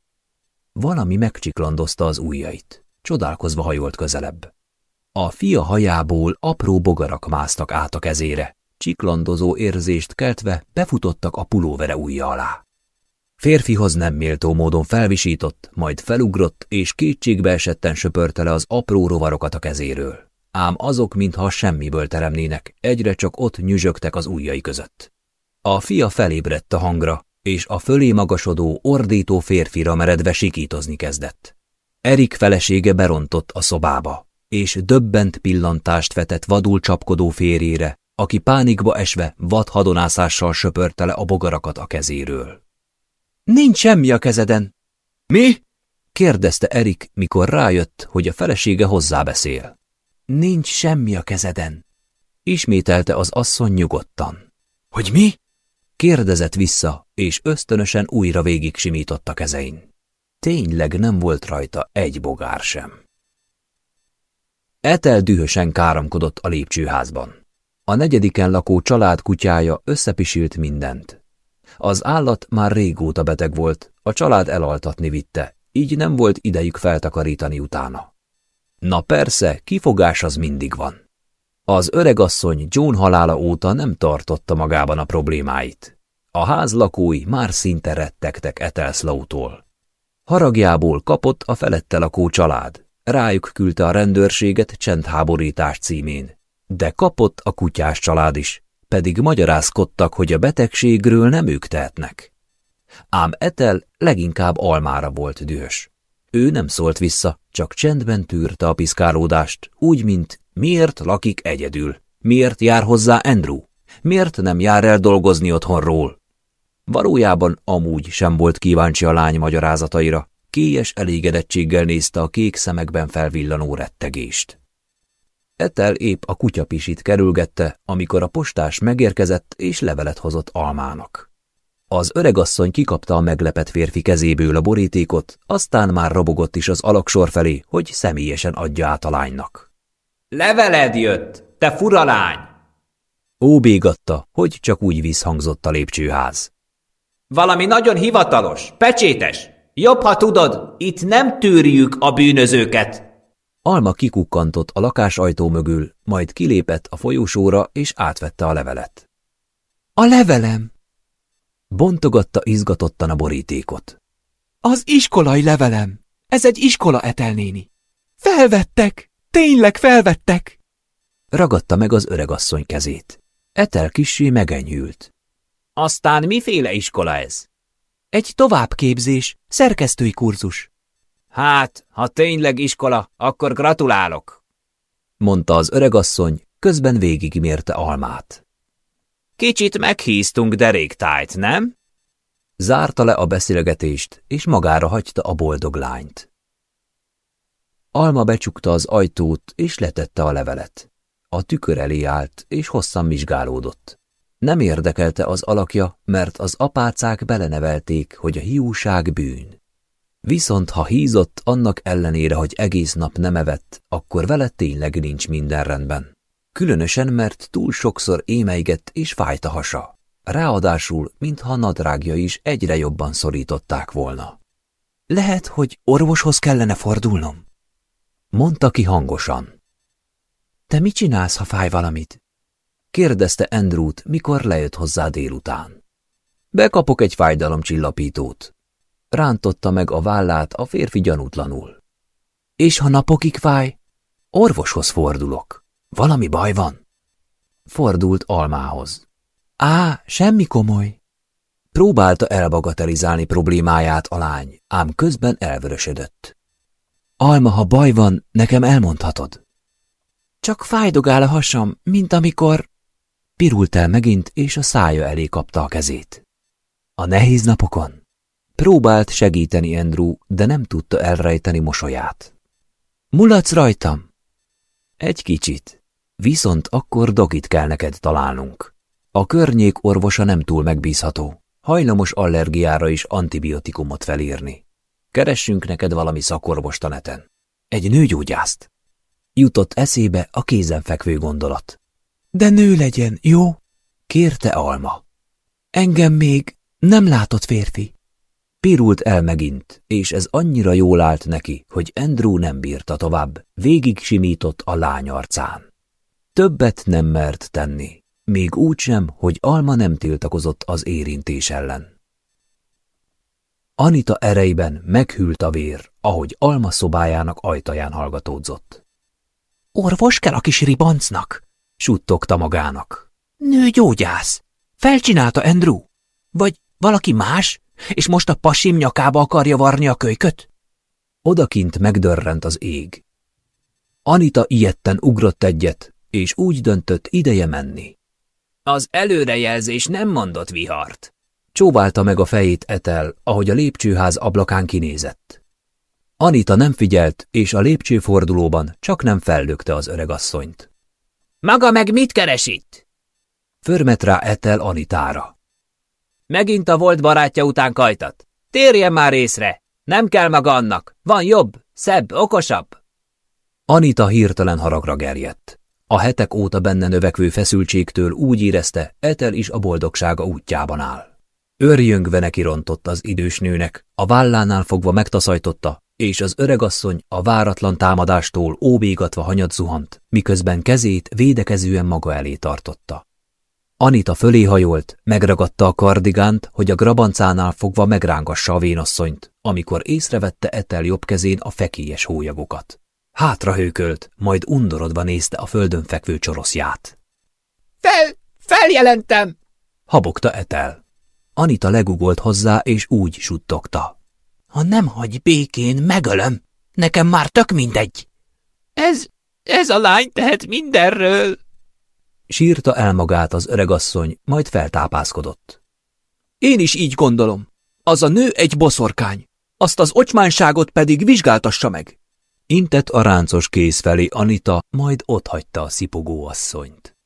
Valami megcsiklandozta az ujjait. Csodálkozva hajolt közelebb. A fia hajából apró bogarak másztak át a kezére, csiklandozó érzést keltve befutottak a pulóvere ujja alá. Férfihoz nem méltó módon felvisított, majd felugrott, és kétségbe esetten söpörte le az apró rovarokat a kezéről. Ám azok, mintha semmiből teremnének, egyre csak ott nyüzsögtek az ujjai között. A fia felébredt a hangra, és a fölé magasodó, ordító férfira meredve sikítozni kezdett. Erik felesége berontott a szobába, és döbbent pillantást vetett vadul csapkodó férjére, aki pánikba esve vad hadonászással söpörte le a bogarakat a kezéről. Nincs semmi a kezeden. Mi? kérdezte Erik, mikor rájött, hogy a felesége hozzábeszél. Nincs semmi a kezeden. Ismételte az asszony nyugodtan. Hogy mi? Kérdezett vissza, és ösztönösen újra végig simított a kezein. Tényleg nem volt rajta egy bogár sem. Etel dühösen káromkodott a lépcsőházban. A negyediken lakó család kutyája összepisilt mindent. Az állat már régóta beteg volt, a család elaltatni vitte, így nem volt idejük feltakarítani utána. Na persze, kifogás az mindig van. Az öregasszony John halála óta nem tartotta magában a problémáit. A ház lakói már szinte rettegtek Etelszlautól. Haragjából kapott a felette lakó család. Rájuk küldte a rendőrséget csendháborítás címén. De kapott a kutyás család is, pedig magyarázkodtak, hogy a betegségről nem ők tehetnek. Ám Etel leginkább almára volt dühös. Ő nem szólt vissza, csak csendben tűrte a piszkálódást, úgy, mint miért lakik egyedül, miért jár hozzá Andrew, miért nem jár el dolgozni otthonról. Valójában amúgy sem volt kíváncsi a lány magyarázataira, kélyes elégedettséggel nézte a kék szemekben felvillanó rettegést. Etel épp a kutyapisit kerülgette, amikor a postás megérkezett és levelet hozott almának. Az öregasszony kikapta a meglepett férfi kezéből a borítékot, aztán már robogott is az alaksor felé, hogy személyesen adja át a lánynak. Leveled jött, te furalány! Óbégatta, hogy csak úgy visszhangzott a lépcsőház. Valami nagyon hivatalos, pecsétes. Jobb, ha tudod, itt nem tűrjük a bűnözőket. Alma kikukkantott a lakásajtó mögül, majd kilépett a folyósóra és átvette a levelet. A levelem! Bontogatta izgatottan a borítékot. Az iskolai levelem! Ez egy iskola etelnéni. Felvettek! Tényleg felvettek! Ragadta meg az öregasszony kezét. Etel kissé megenyhült. Aztán miféle iskola ez? Egy továbbképzés, szerkesztői kurzus. Hát, ha tényleg iskola, akkor gratulálok, mondta az öregasszony, közben végigmérte almát. Kicsit meghíztunk deréktájt, nem? Zárta le a beszélgetést, és magára hagyta a boldog lányt. Alma becsukta az ajtót, és letette a levelet. A tükör elé állt, és hosszan vizsgálódott. Nem érdekelte az alakja, mert az apácák belenevelték, hogy a hiúság bűn. Viszont ha hízott annak ellenére, hogy egész nap nem evett, akkor vele tényleg nincs minden rendben. Különösen, mert túl sokszor émeigett és fájt a hasa. Ráadásul, mintha nadrágja is egyre jobban szorították volna. Lehet, hogy orvoshoz kellene fordulnom? Mondta ki hangosan. Te mit csinálsz, ha fáj valamit? Kérdezte Andrewt, mikor lejött hozzá délután. Bekapok egy fájdalomcsillapítót. Rántotta meg a vállát a férfi gyanútlanul. És ha napokig fáj? Orvoshoz fordulok. Valami baj van? Fordult Almához. Á, semmi komoly. Próbálta elbagatelizálni problémáját a lány, ám közben elvörösödött. Alma, ha baj van, nekem elmondhatod. Csak fájdogál a hasam, mint amikor... Pirult el megint, és a szája elé kapta a kezét. A nehéz napokon? Próbált segíteni Andrew, de nem tudta elrejteni mosolyát. Mulatsz rajtam? Egy kicsit. Viszont akkor dogit kell neked találnunk. A környék orvosa nem túl megbízható. Hajlamos allergiára is antibiotikumot felírni. Keressünk neked valami szakorvost a neten. Egy nőgyógyászt. Jutott eszébe a kézenfekvő gondolat. De nő legyen, jó? Kérte Alma. Engem még nem látott férfi. Pirult el megint, és ez annyira jól állt neki, hogy Andrew nem bírta tovább, végig simított a lány arcán. Többet nem mert tenni, még úgy sem, hogy Alma nem tiltakozott az érintés ellen. Anita ereiben meghűlt a vér, ahogy Alma szobájának ajtaján hallgatódzott. Orvos kell a kis ribancnak, suttogta magának. Nő gyógyász. Felcsinálta Andrew? Vagy valaki más? És most a pasim nyakába akarja varni a kölyköt? Odakint megdörrent az ég. Anita ilyetten ugrott egyet, és úgy döntött ideje menni. Az előrejelzés nem mondott vihart. Csóválta meg a fejét Etel, ahogy a lépcsőház ablakán kinézett. Anita nem figyelt, és a lépcsőfordulóban csak nem fellökte az öregasszonyt. Maga meg mit keres itt? Förmet rá Etel Anitára. Megint a volt barátja után kajtat. Térjen már észre! Nem kell maga annak. Van jobb, szebb, okosabb. Anita hirtelen haragra gerjedt. A hetek óta benne növekvő feszültségtől úgy érezte, Etel is a boldogsága útjában áll. Örjöngve neki rontott az idős nőnek, a vállánál fogva megtaszajtotta, és az öregasszony a váratlan támadástól óbégatva hanyat zuhant, miközben kezét védekezően maga elé tartotta. Anita fölé hajolt, megragadta a kardigánt, hogy a grabancánál fogva megrángassa a vénasszonyt, amikor észrevette Etel jobb kezén a fekélyes hólyagokat. Hátra hőkölt, majd undorodva nézte a földön fekvő csoroszját. Fel, feljelentem! Habogta Etel. Anita legugolt hozzá, és úgy suttogta. Ha nem hagy békén, megölöm. Nekem már tök mindegy. Ez, ez a lány tehet mindenről. Sírta el magát az öregasszony, majd feltápászkodott. Én is így gondolom. Az a nő egy boszorkány. Azt az ocsmánságot pedig vizsgáltassa meg. Intett a ráncos kéz felé Anita, majd otthagyta a szipogó asszonyt.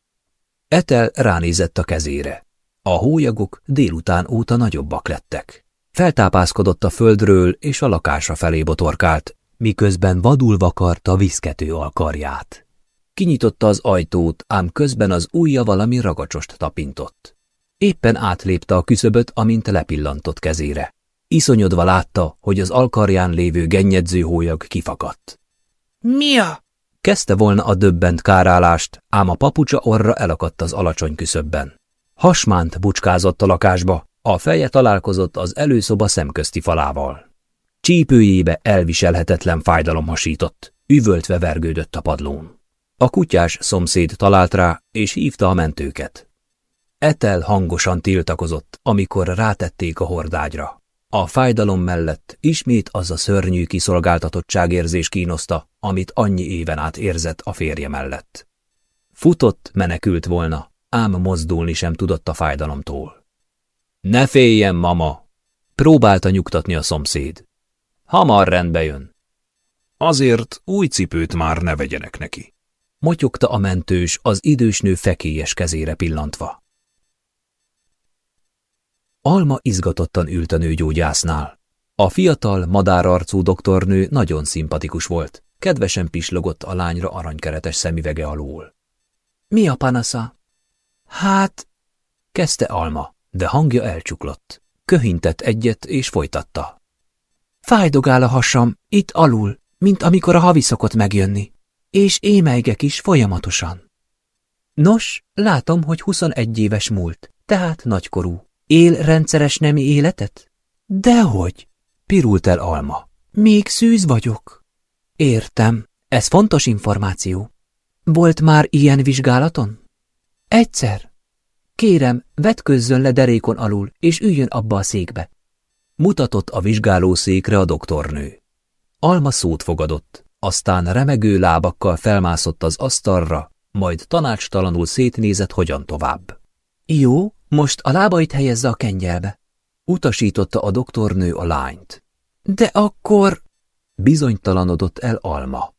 Etel ránézett a kezére. A hólyagok délután óta nagyobbak lettek. Feltápászkodott a földről, és a lakása felé botorkált, miközben vadul vakarta viszkető alkarját. Kinyitotta az ajtót, ám közben az ujja valami ragacsost tapintott. Éppen átlépte a küszöböt, amint lepillantott kezére. Iszonyodva látta, hogy az alkarján lévő gennyedző hólyag kifakadt. Mi a? Kezdte volna a döbbent kárálást, ám a papucsa orra elakadt az alacsony küszöbben. Hasmánt bucskázott a lakásba, a feje találkozott az előszoba szemközti falával. Csípőjébe elviselhetetlen fájdalom hasított, üvöltve vergődött a padlón. A kutyás szomszéd talált rá, és hívta a mentőket. Etel hangosan tiltakozott, amikor rátették a hordágyra. A fájdalom mellett ismét az a szörnyű kiszolgáltatottságérzés kínoszta, amit annyi éven át érzett a férje mellett. Futott, menekült volna, ám mozdulni sem tudott a fájdalomtól. Ne féljen, mama! Próbálta nyugtatni a szomszéd. Hamar rendbe jön. Azért új cipőt már ne vegyenek neki. Motyogta a mentős az idősnő fekélyes kezére pillantva. Alma izgatottan ült a nőgyógyásznál. A fiatal, madárarcú doktornő nagyon szimpatikus volt, kedvesen pislogott a lányra aranykeretes szemüvege alól. Mi a panasza? Hát, kezdte Alma, de hangja elcsuklott. Köhintett egyet és folytatta. Fájdogál a hasam, itt alul, mint amikor a havi szokott megjönni, és émeigek is folyamatosan. Nos, látom, hogy 21 éves múlt, tehát nagykorú. Él rendszeres nemi életet? Dehogy, pirult el Alma. Még szűz vagyok. Értem, ez fontos információ. Volt már ilyen vizsgálaton? Egyszer. Kérem, vetközzön le derékon alul, és üljön abba a székbe. Mutatott a vizsgálószékre a doktornő. Alma szót fogadott, aztán remegő lábakkal felmászott az asztalra, majd tanácstalanul szétnézett, hogyan tovább. Jó, most a lábait helyezze a kengyelbe. Utasította a doktornő a lányt. De akkor... Bizonytalanodott el Alma.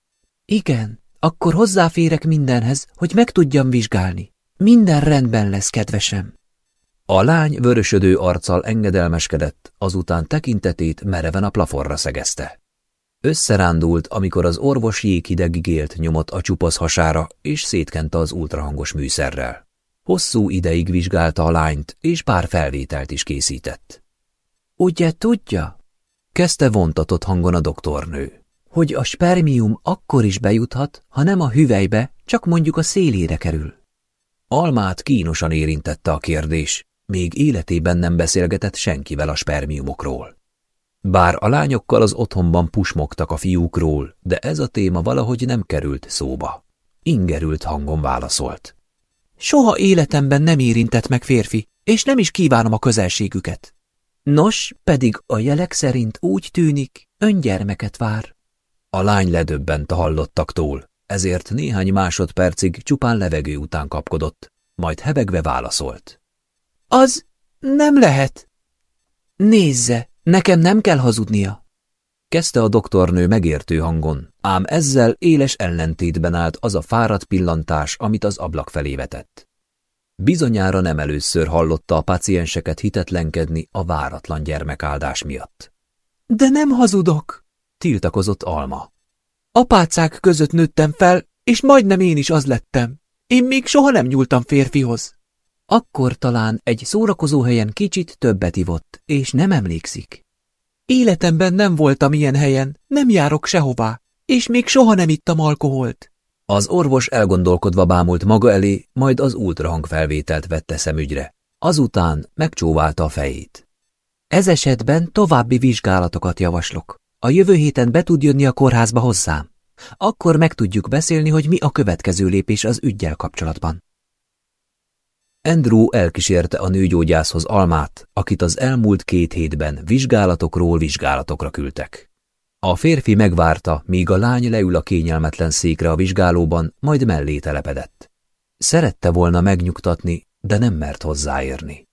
Igen, akkor hozzáférek mindenhez, hogy meg tudjam vizsgálni. Minden rendben lesz, kedvesem. A lány vörösödő arccal engedelmeskedett, azután tekintetét mereven a plafonra szegezte. Összerándult, amikor az orvos jéghideg gélt nyomott a csupasz hasára, és szétkente az ultrahangos műszerrel. Hosszú ideig vizsgálta a lányt, és pár felvételt is készített. Ugye tudja? Kezdte vontatott hangon a doktornő. Hogy a spermium akkor is bejuthat, ha nem a hüvelybe, csak mondjuk a szélére kerül. Almát kínosan érintette a kérdés, még életében nem beszélgetett senkivel a spermiumokról. Bár a lányokkal az otthonban pusmogtak a fiúkról, de ez a téma valahogy nem került szóba. Ingerült hangon válaszolt. Soha életemben nem érintett meg férfi, és nem is kívánom a közelségüket. Nos, pedig a jelek szerint úgy tűnik, öngyermeket vár. A lány ledöbbent a hallottaktól, ezért néhány másodpercig csupán levegő után kapkodott, majd hebegve válaszolt. Az nem lehet. Nézze, nekem nem kell hazudnia. Kezdte a doktornő megértő hangon, ám ezzel éles ellentétben állt az a fáradt pillantás, amit az ablak felé vetett. Bizonyára nem először hallotta a pacienseket hitetlenkedni a váratlan gyermekáldás miatt. De nem hazudok, tiltakozott Alma. Apácák között nőttem fel, és majdnem én is az lettem. Én még soha nem nyúltam férfihoz. Akkor talán egy szórakozó helyen kicsit többet ivott, és nem emlékszik. Életemben nem voltam ilyen helyen, nem járok sehová, és még soha nem ittam alkoholt. Az orvos elgondolkodva bámult maga elé, majd az ultrahang felvételt vette szemügyre. Azután megcsóválta a fejét. Ez esetben további vizsgálatokat javaslok. A jövő héten be tud jönni a kórházba hozzám. Akkor meg tudjuk beszélni, hogy mi a következő lépés az ügyjel kapcsolatban. Andrew elkísérte a nőgyógyászhoz Almát, akit az elmúlt két hétben vizsgálatokról vizsgálatokra küldtek. A férfi megvárta, míg a lány leül a kényelmetlen székre a vizsgálóban, majd mellé telepedett. Szerette volna megnyugtatni, de nem mert hozzáérni.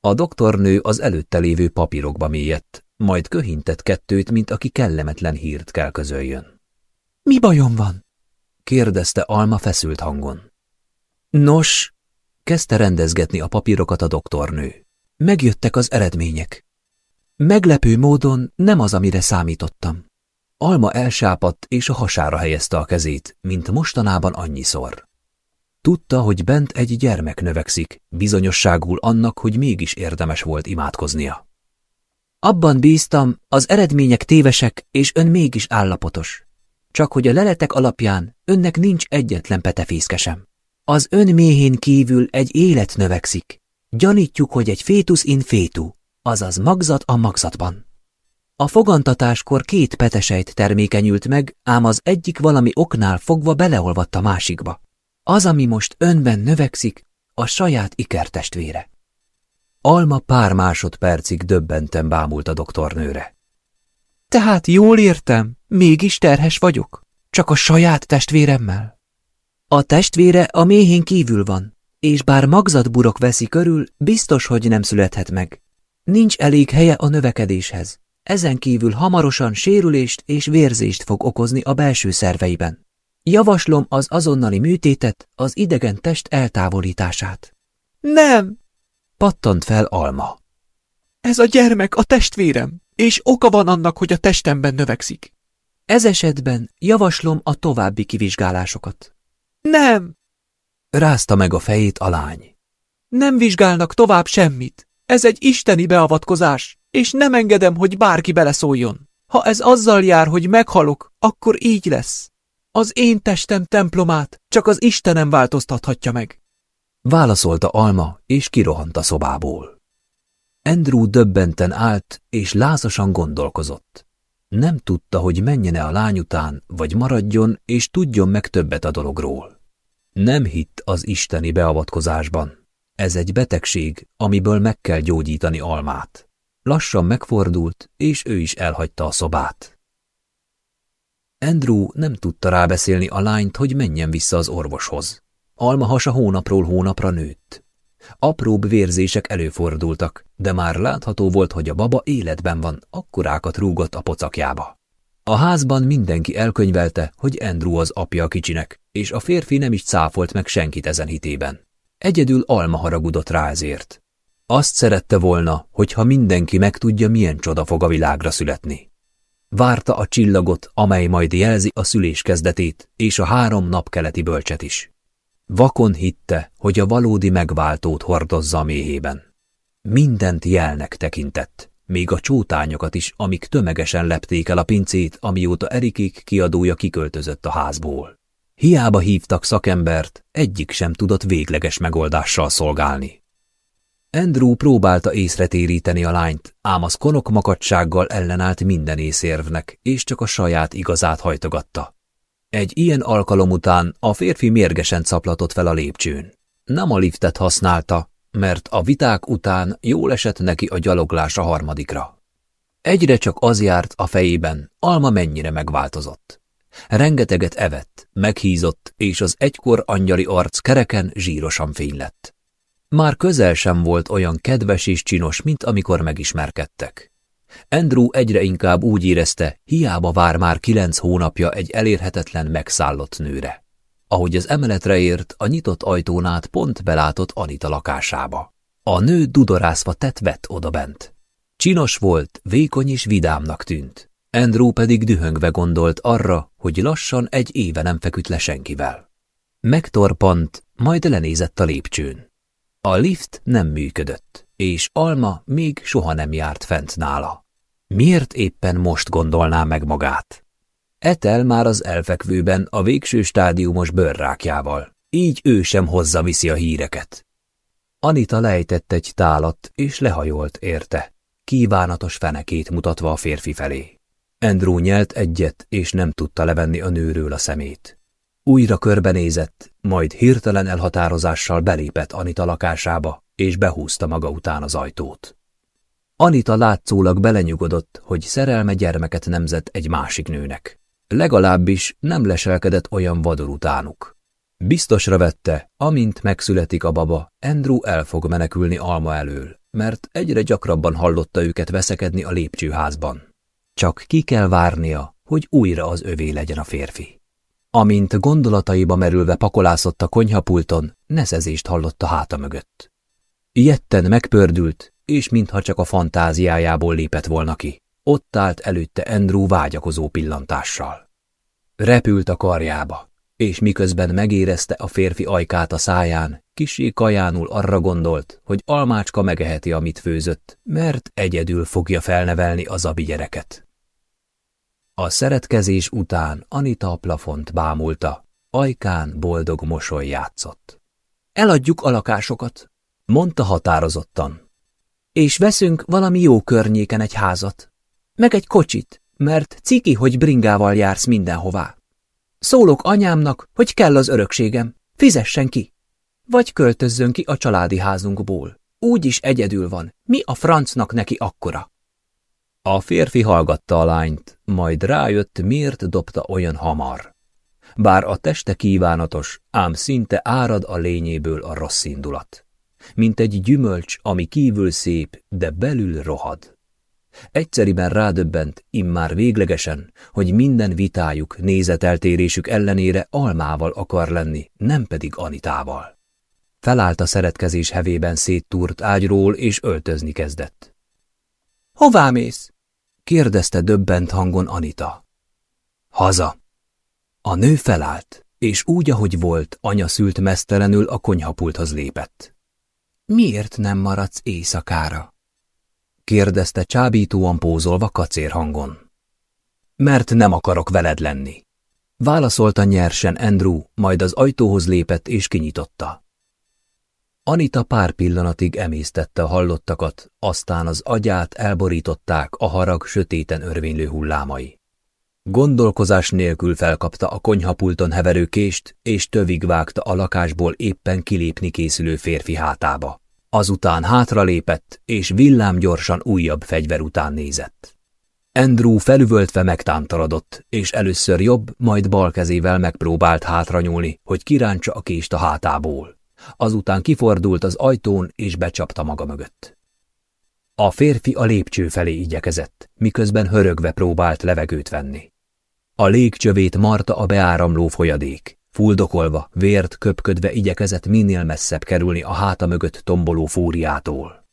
A doktornő az előtte lévő papírokba mélyett, majd köhintett kettőt, mint aki kellemetlen hírt kell közöljön. – Mi bajom van? – kérdezte Alma feszült hangon. – Nos, Kezdte rendezgetni a papírokat a doktornő. Megjöttek az eredmények. Meglepő módon nem az, amire számítottam. Alma elsápadt és a hasára helyezte a kezét, mint mostanában annyiszor. Tudta, hogy bent egy gyermek növekszik, bizonyosságul annak, hogy mégis érdemes volt imádkoznia. Abban bíztam, az eredmények tévesek, és ön mégis állapotos. Csak hogy a leletek alapján önnek nincs egyetlen petefészkesem. Az ön méhén kívül egy élet növekszik. Gyanítjuk, hogy egy fétusz in fétu, azaz magzat a magzatban. A fogantatáskor két petesejt termékenyült meg, ám az egyik valami oknál fogva beleolvadt a másikba. Az, ami most önben növekszik, a saját ikertestvére. Alma pár másodpercig döbbenten bámult a doktornőre. Tehát jól értem, mégis terhes vagyok? Csak a saját testvéremmel? A testvére a méhén kívül van, és bár magzatburok veszi körül, biztos, hogy nem születhet meg. Nincs elég helye a növekedéshez. Ezen kívül hamarosan sérülést és vérzést fog okozni a belső szerveiben. Javaslom az azonnali műtétet, az idegen test eltávolítását. Nem! Pattant fel Alma. Ez a gyermek a testvérem. és oka van annak, hogy a testemben növekszik. Ez esetben javaslom a további kivizsgálásokat. Nem! Rázta meg a fejét a lány. Nem vizsgálnak tovább semmit. Ez egy isteni beavatkozás, és nem engedem, hogy bárki beleszóljon. Ha ez azzal jár, hogy meghalok, akkor így lesz. Az én testem templomát csak az Istenem változtathatja meg. Válaszolta Alma, és kirohant a szobából. Andrew döbbenten állt, és lázasan gondolkozott. Nem tudta, hogy menjen-e a lány után, vagy maradjon, és tudjon meg többet a dologról. Nem hitt az isteni beavatkozásban. Ez egy betegség, amiből meg kell gyógyítani Almát. Lassan megfordult, és ő is elhagyta a szobát. Andrew nem tudta rábeszélni a lányt, hogy menjen vissza az orvoshoz. Alma hasa hónapról hónapra nőtt. Apróbb vérzések előfordultak, de már látható volt, hogy a baba életben van, akkorákat rúgott a pocakjába. A házban mindenki elkönyvelte, hogy Andrew az apja a kicsinek, és a férfi nem is cáfolt meg senkit ezen hitében. Egyedül Alma haragudott rá ezért. Azt szerette volna, hogyha mindenki megtudja, milyen csoda fog a világra születni. Várta a csillagot, amely majd jelzi a szülés kezdetét, és a három nap keleti bölcset is. Vakon hitte, hogy a valódi megváltót hordozza a méhében. Mindent jelnek tekintett, még a csótányokat is, amik tömegesen lepték el a pincét, amióta Erikék kiadója kiköltözött a házból. Hiába hívtak szakembert, egyik sem tudott végleges megoldással szolgálni. Andrew próbálta észretéríteni a lányt, ám az konok makadsággal ellenállt minden észérvnek, és csak a saját igazát hajtogatta. Egy ilyen alkalom után a férfi mérgesen caplatott fel a lépcsőn. Nem a liftet használta, mert a viták után jól esett neki a gyaloglás a harmadikra. Egyre csak az járt a fejében, Alma mennyire megváltozott. Rengeteget evett, meghízott, és az egykor angyali arc kereken zsírosan fény lett. Már közel sem volt olyan kedves és csinos, mint amikor megismerkedtek. Andrew egyre inkább úgy érezte, hiába vár már kilenc hónapja egy elérhetetlen megszállott nőre. Ahogy az emeletre ért, a nyitott ajtón át pont belátott Anita lakásába. A nő dudorászva tett vett odabent. Csinos volt, vékony és vidámnak tűnt. Andrew pedig dühöngve gondolt arra, hogy lassan egy éve nem feküdt le senkivel. Megtorpant, majd lenézett a lépcsőn. A lift nem működött, és Alma még soha nem járt fent nála. Miért éppen most gondolná meg magát? Etel már az elfekvőben a végső stádiumos bőrrákjával, így ő sem hozza viszi a híreket. Anita lejtett egy tálat, és lehajolt érte, kívánatos fenekét mutatva a férfi felé. Andrew nyelt egyet, és nem tudta levenni a nőről a szemét. Újra körbenézett, majd hirtelen elhatározással belépett Anita lakásába, és behúzta maga után az ajtót. Anita látszólag belenyugodott, hogy szerelme gyermeket nemzett egy másik nőnek. Legalábbis nem leselkedett olyan vador utánuk. Biztosra vette, amint megszületik a baba, Andrew el fog menekülni Alma elől, mert egyre gyakrabban hallotta őket veszekedni a lépcsőházban. Csak ki kell várnia, hogy újra az övé legyen a férfi. Amint gondolataiba merülve pakolászott a konyhapulton, neszezést hallott a háta mögött. Ilyetten megpördült, és mintha csak a fantáziájából lépett volna ki. Ott állt előtte Andrew vágyakozó pillantással. Repült a karjába, és miközben megérezte a férfi ajkát a száján, kisé kajánul arra gondolt, hogy almácska megeheti, amit főzött, mert egyedül fogja felnevelni az abi gyereket. A szeretkezés után Anita a plafont bámulta, ajkán boldog mosoly játszott. Eladjuk a lakásokat, mondta határozottan. És veszünk valami jó környéken egy házat. Meg egy kocsit, mert ciki, hogy bringával jársz mindenhová. Szólok anyámnak, hogy kell az örökségem, fizessen ki. Vagy költözzön ki a családi házunkból. Úgy is egyedül van, mi a francnak neki akkora? A férfi hallgatta a lányt, majd rájött, miért dobta olyan hamar. Bár a teste kívánatos, ám szinte árad a lényéből a rossz indulat. Mint egy gyümölcs, ami kívül szép, de belül rohad. Egyszeriben rádöbbent, immár véglegesen, hogy minden vitájuk, nézeteltérésük ellenére almával akar lenni, nem pedig Anitával. Felállt a szeretkezés hevében széttúrt ágyról, és öltözni kezdett. – Hová mész? Kérdezte döbbent hangon Anita. Haza. A nő felállt, és úgy, ahogy volt, anya szült mesztelenül a konyhapulthoz lépett. Miért nem maradsz éjszakára? kérdezte csábítóan pózolva kacér hangon. Mert nem akarok veled lenni. Válaszolta nyersen Andrew, majd az ajtóhoz lépett és kinyitotta. Anita pár pillanatig emésztette a hallottakat, aztán az agyát elborították a harag sötéten örvénylő hullámai. Gondolkozás nélkül felkapta a konyhapulton heverő kést, és tövig vágta a lakásból éppen kilépni készülő férfi hátába. Azután hátralépett, és villámgyorsan újabb fegyver után nézett. Andrew felüvöltve megtántaladott, és először jobb, majd bal kezével megpróbált hátranyúlni, hogy kirántsa a kést a hátából. Azután kifordult az ajtón, és becsapta maga mögött. A férfi a lépcső felé igyekezett, miközben hörögve próbált levegőt venni. A légcsövét marta a beáramló folyadék. Fuldokolva, vért köpködve igyekezett minél messzebb kerülni a háta mögött tomboló fúriától.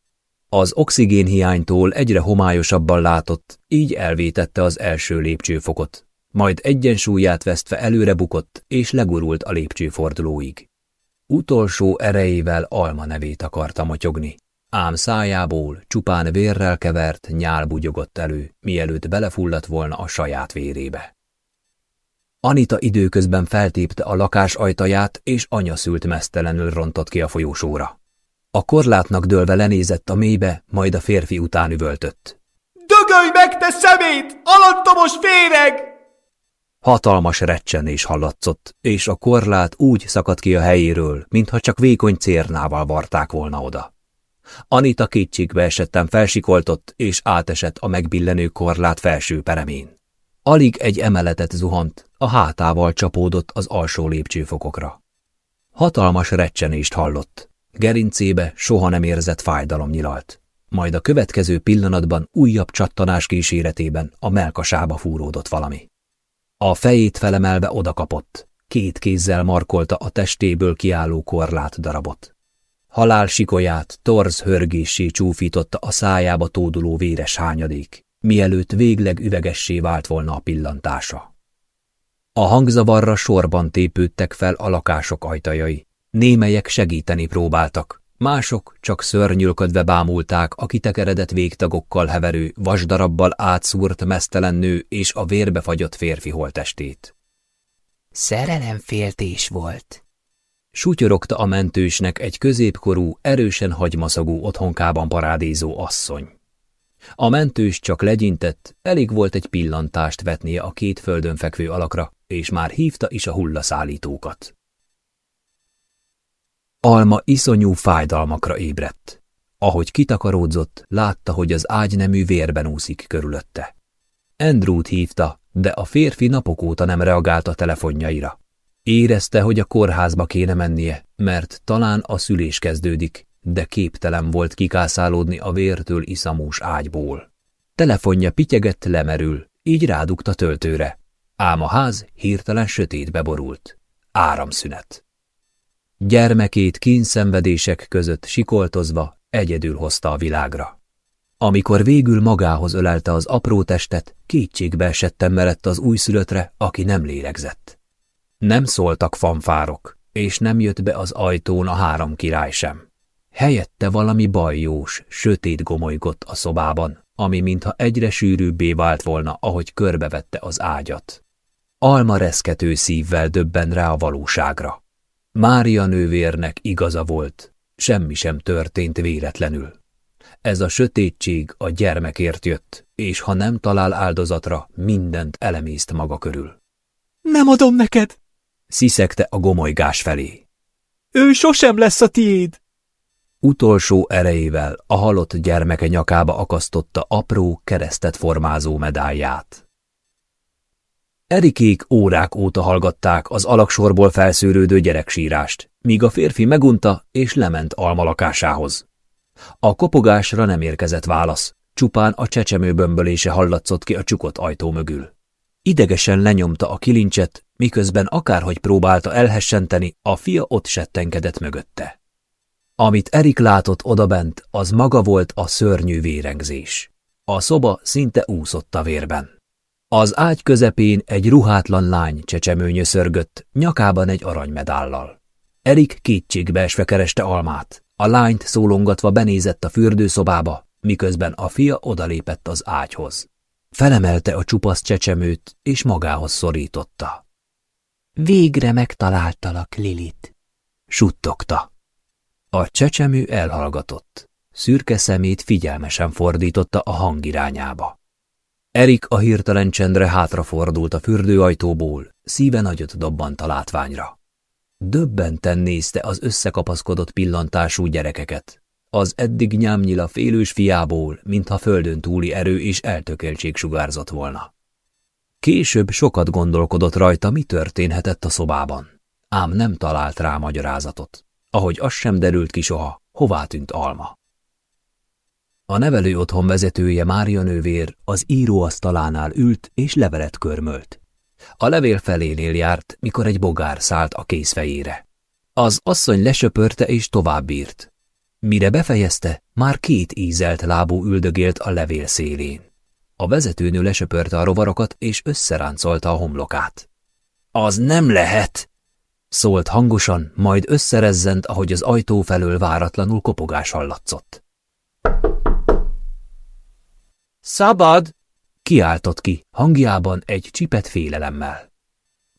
Az oxigénhiánytól egyre homályosabban látott, így elvétette az első lépcsőfokot, majd egyensúlyát vesztve előre bukott és legurult a lépcsőfordulóig. Utolsó erejével Alma nevét akarta motyogni, ám szájából csupán vérrel kevert nyál bugyogott elő, mielőtt belefulladt volna a saját vérébe. Anita időközben feltépte a lakás ajtaját, és anya szült mesztelenül rontott ki a folyósóra. A korlátnak dőlve lenézett a mélybe, majd a férfi után üvöltött. Dögölj meg, te szemét! Alattomos féreg! Hatalmas recsenés hallatszott, és a korlát úgy szakadt ki a helyéről, mintha csak vékony cérnával varták volna oda. Anita kétségbe esetten felsikoltott, és átesett a megbillenő korlát felső peremén. Alig egy emeletet zuhant, a hátával csapódott az alsó lépcsőfokokra. Hatalmas recsenést hallott, Gerincébe soha nem érzett fájdalom nyilalt. Majd a következő pillanatban újabb csattanás kíséretében a melkasába fúródott valami. A fejét felemelve odakapott, két kézzel markolta a testéből kiálló korlát darabot. Halál sikolyát torz hörgéssé csúfította a szájába tóduló véres hányadék, mielőtt végleg üvegessé vált volna a pillantása. A hangzavarra sorban tépődtek fel a lakások ajtajai, Némelyek segíteni próbáltak, mások csak szörnyülködve bámulták a kitekeredett végtagokkal heverő, vasdarabbal átszúrt mesztelen nő és a vérbefagyott férfi holtestét. Szerelemféltés volt. Sutyorogta a mentősnek egy középkorú, erősen hagymaszagú otthonkában parádézó asszony. A mentős csak legyintett, elég volt egy pillantást vetnie a két földön fekvő alakra, és már hívta is a hullaszállítókat. Alma iszonyú fájdalmakra ébredt. Ahogy kitakaródzott, látta, hogy az ágynemű vérben úszik körülötte. Andrewt hívta, de a férfi napok óta nem reagált a telefonjaira. Érezte, hogy a kórházba kéne mennie, mert talán a szülés kezdődik, de képtelen volt kikászálódni a vértől iszamós ágyból. Telefonja pityegett lemerül, így rádugta töltőre. Ám a ház hirtelen sötétbe borult. Áramszünet. Gyermekét kínszenvedések között sikoltozva egyedül hozta a világra. Amikor végül magához ölelte az apró testet, kétségbe esettem merett az újszülöttre, aki nem lélegzett. Nem szóltak fanfárok, és nem jött be az ajtón a három király sem. Helyette valami bajós, sötét gomolygott a szobában, ami mintha egyre sűrűbbé vált volna, ahogy körbevette az ágyat. Alma reszkető szívvel döbben rá a valóságra. Mária nővérnek igaza volt, semmi sem történt véletlenül. Ez a sötétség a gyermekért jött, és ha nem talál áldozatra, mindent elemészt maga körül. Nem adom neked! Sziszegte a gomolygás felé. Ő sosem lesz a tiéd! Utolsó erejével a halott gyermeke nyakába akasztotta apró, keresztet formázó medálját. Erikék órák óta hallgatták az alaksorból felszűrődő gyereksírást, míg a férfi megunta és lement alma lakásához. A kopogásra nem érkezett válasz, csupán a csecsemő bömbölése hallatszott ki a csukott ajtó mögül. Idegesen lenyomta a kilincset, miközben akárhogy próbálta elhessenteni, a fia ott settenkedett mögötte. Amit Erik látott odabent, az maga volt a szörnyű vérengzés. A szoba szinte úszott a vérben. Az ágy közepén egy ruhátlan lány csecsemő nyöszörgött, nyakában egy aranymedállal. Erik kétségbeesve kereste almát. A lányt szólongatva benézett a fürdőszobába, miközben a fia odalépett az ágyhoz. Felemelte a csupasz csecsemőt, és magához szorította. Végre megtaláltalak, Lilit, suttogta. A csecsemő elhallgatott. Szürke szemét figyelmesen fordította a hang irányába. Erik a hirtelen csendre hátrafordult a fürdőajtóból, szíve nagyot dobbant a látványra. Döbbenten nézte az összekapaszkodott pillantású gyerekeket. Az eddig nyámnyila félős fiából, mintha földön túli erő és eltökéltség sugárzott volna. Később sokat gondolkodott rajta, mi történhetett a szobában, ám nem talált rá magyarázatot, ahogy az sem derült ki soha, hová tűnt Alma. A nevelő otthon vezetője Mária nővér az íróasztalánál ült és levelet körmölt. A levél felénél járt, mikor egy bogár szállt a kézfejére. Az asszony lesöpörte és tovább bírt. Mire befejezte, már két ízelt lábú üldögélt a levél szélén. A vezetőnő lesöpörte a rovarokat és összeráncolta a homlokát. Az nem lehet! Szólt hangosan, majd összerezzent, ahogy az ajtó felől váratlanul kopogás hallatszott. Szabad! Kiáltott ki, hangjában egy csipet félelemmel.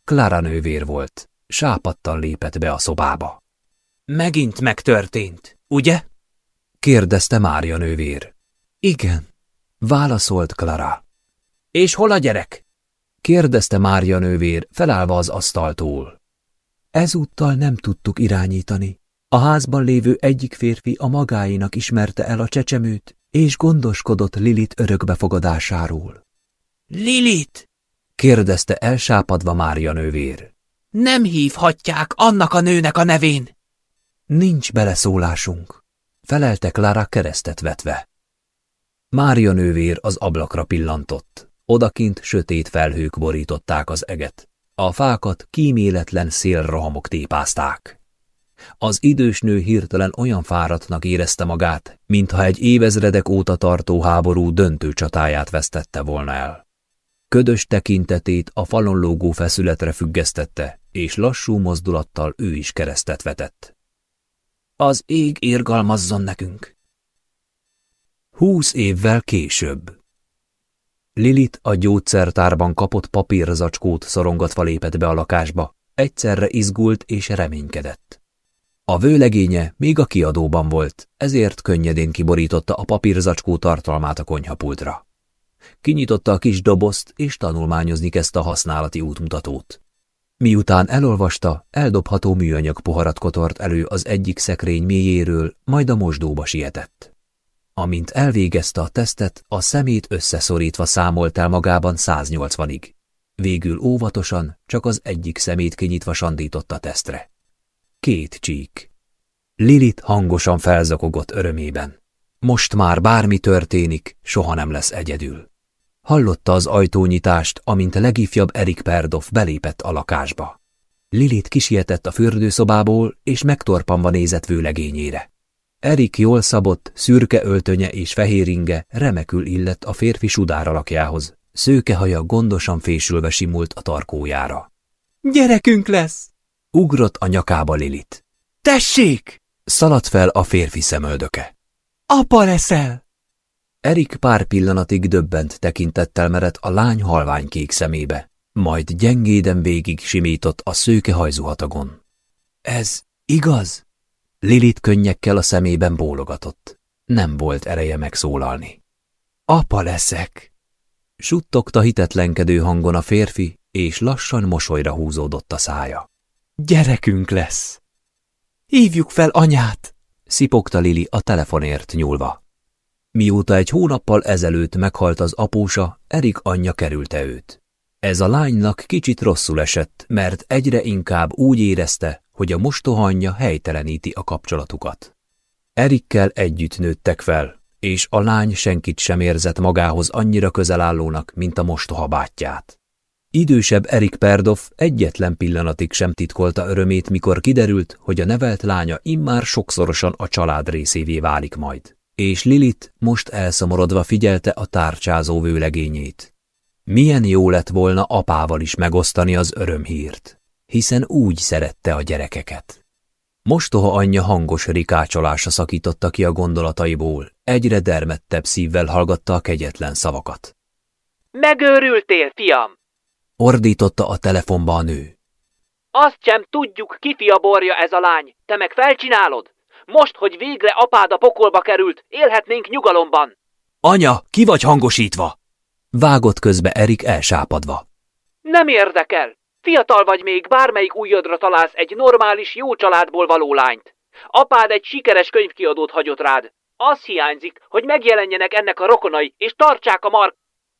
Klára nővér volt, sápattan lépett be a szobába. Megint megtörtént, ugye? kérdezte Mária nővér. Igen, válaszolt Klara. És hol a gyerek? kérdezte Mária nővér, felállva az asztaltól. Ezúttal nem tudtuk irányítani. A házban lévő egyik férfi a magáinak ismerte el a csecsemőt, és gondoskodott Lilit örökbefogadásáról. Lilit? kérdezte elsápadva Mária nővér. Nem hívhatják annak a nőnek a nevén. Nincs beleszólásunk, felelte Klára keresztet vetve. Mária nővér az ablakra pillantott. Odakint sötét felhők borították az eget. A fákat kíméletlen szélrohamok tépázták. Az idős nő hirtelen olyan fáradtnak érezte magát, mintha egy évezredek óta tartó háború döntő csatáját vesztette volna el. Ködös tekintetét a falon lógó feszületre függesztette, és lassú mozdulattal ő is keresztet vetett. Az ég irgalmazzon nekünk! Húsz évvel később Lilit a gyógyszertárban kapott papírzacskót szorongatva lépett be a lakásba, egyszerre izgult és reménykedett. A vőlegénye még a kiadóban volt, ezért könnyedén kiborította a papírzacskó tartalmát a konyhapultra. Kinyitotta a kis dobozt, és tanulmányozni kezdte a használati útmutatót. Miután elolvasta, eldobható műanyag poharat kotort elő az egyik szekrény mélyéről, majd a mosdóba sietett. Amint elvégezte a tesztet, a szemét összeszorítva számolt el magában 180-ig. Végül óvatosan, csak az egyik szemét kinyitva sandított a tesztre. Két csík. Lilit hangosan felzakogott örömében. Most már bármi történik, soha nem lesz egyedül. Hallotta az ajtónyitást, amint a legifjabb Erik Perdoff belépett a lakásba. Lilit kisietett a fürdőszobából, és megtorpanva nézett vőlegényére. Erik jól szabott, szürke öltönye és fehér inge remekül illett a férfi sudár alakjához. Szőke haja gondosan fésülve simult a tarkójára. Gyerekünk lesz! Ugrott a nyakába Lilit. Tessék! Szaladt fel a férfi szemöldöke. Apa leszel! Erik pár pillanatig döbbent tekintettel merett a lány halványkék szemébe, majd gyengéden végig simított a szőke hajzuhatagon. Ez igaz? Lilit könnyekkel a szemében bólogatott. Nem volt ereje megszólalni. Apa leszek! Suttogta hitetlenkedő hangon a férfi, és lassan mosolyra húzódott a szája. Gyerekünk lesz! Hívjuk fel anyát! Szipogta Lili a telefonért nyúlva. Mióta egy hónappal ezelőtt meghalt az apósa, Erik anyja kerülte őt. Ez a lánynak kicsit rosszul esett, mert egyre inkább úgy érezte, hogy a mostohanyja helyteleníti a kapcsolatukat. Erikkel együtt nőttek fel, és a lány senkit sem érzett magához annyira közelállónak, mint a mostoha bátyját. Idősebb Erik Perdoff egyetlen pillanatig sem titkolta örömét, mikor kiderült, hogy a nevelt lánya immár sokszorosan a család részévé válik majd. és Lilit most elszomorodva figyelte a tárcsázó vőlegényét. Milyen jó lett volna apával is megosztani az örömhírt, hiszen úgy szerette a gyerekeket. Mostoha anyja hangos rikácsolása szakította ki a gondolataiból, egyre dermedtebb szívvel hallgatta a kegyetlen szavakat. Megőrültél, fiam! Ordította a telefonba a nő. Azt sem tudjuk, ki fia borja ez a lány, te meg felcsinálod? Most, hogy végre apád a pokolba került, élhetnénk nyugalomban. Anya, ki vagy hangosítva? Vágott közbe Erik elsápadva. Nem érdekel. Fiatal vagy még, bármelyik újadra találsz egy normális, jó családból való lányt. Apád egy sikeres könyvkiadót hagyott rád. Az hiányzik, hogy megjelenjenek ennek a rokonai, és tartsák a mark...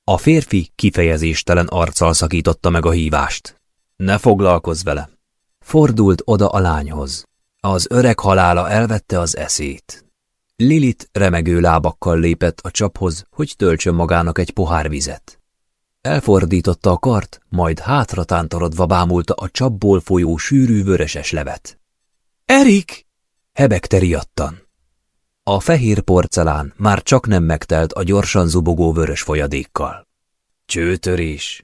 A férfi kifejezéstelen arccal szakította meg a hívást. Ne foglalkozz vele. Fordult oda a lányhoz. Az öreg halála elvette az eszét. Lilit remegő lábakkal lépett a csaphoz, hogy töltsön magának egy pohár vizet. Elfordította a kart, majd hátra tántorodva bámulta a csapból folyó sűrű vöröses levet. Erik! Hebegte riadtan. A fehér porcelán már csak nem megtelt a gyorsan zubogó vörös folyadékkal. Csőtörés!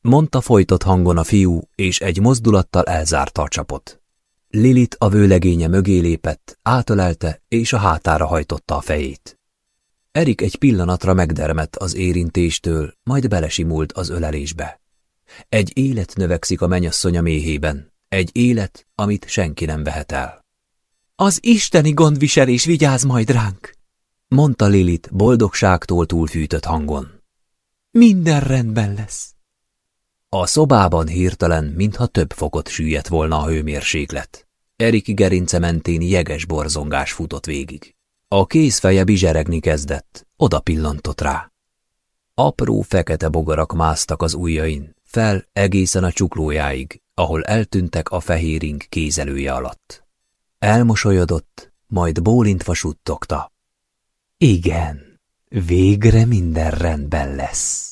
Mondta folytott hangon a fiú, és egy mozdulattal elzárta a csapot. Lilit a vőlegénye mögé lépett, átölelte, és a hátára hajtotta a fejét. Erik egy pillanatra megdermett az érintéstől, majd belesimult az ölelésbe. Egy élet növekszik a menyasszonya méhében, egy élet, amit senki nem vehet el. Az isteni gondviselés vigyáz majd ránk, mondta Lilit boldogságtól túlfűtött hangon. Minden rendben lesz. A szobában hirtelen, mintha több fokot süllyedt volna a hőmérséklet. Erik gerince mentén jeges borzongás futott végig. A kézfeje bizseregni kezdett, oda pillantott rá. Apró fekete bogarak másztak az ujjain, fel egészen a csuklójáig, ahol eltűntek a fehérink kézelője alatt. Elmosolyodott, majd bólintva suttogta. Igen, végre minden rendben lesz.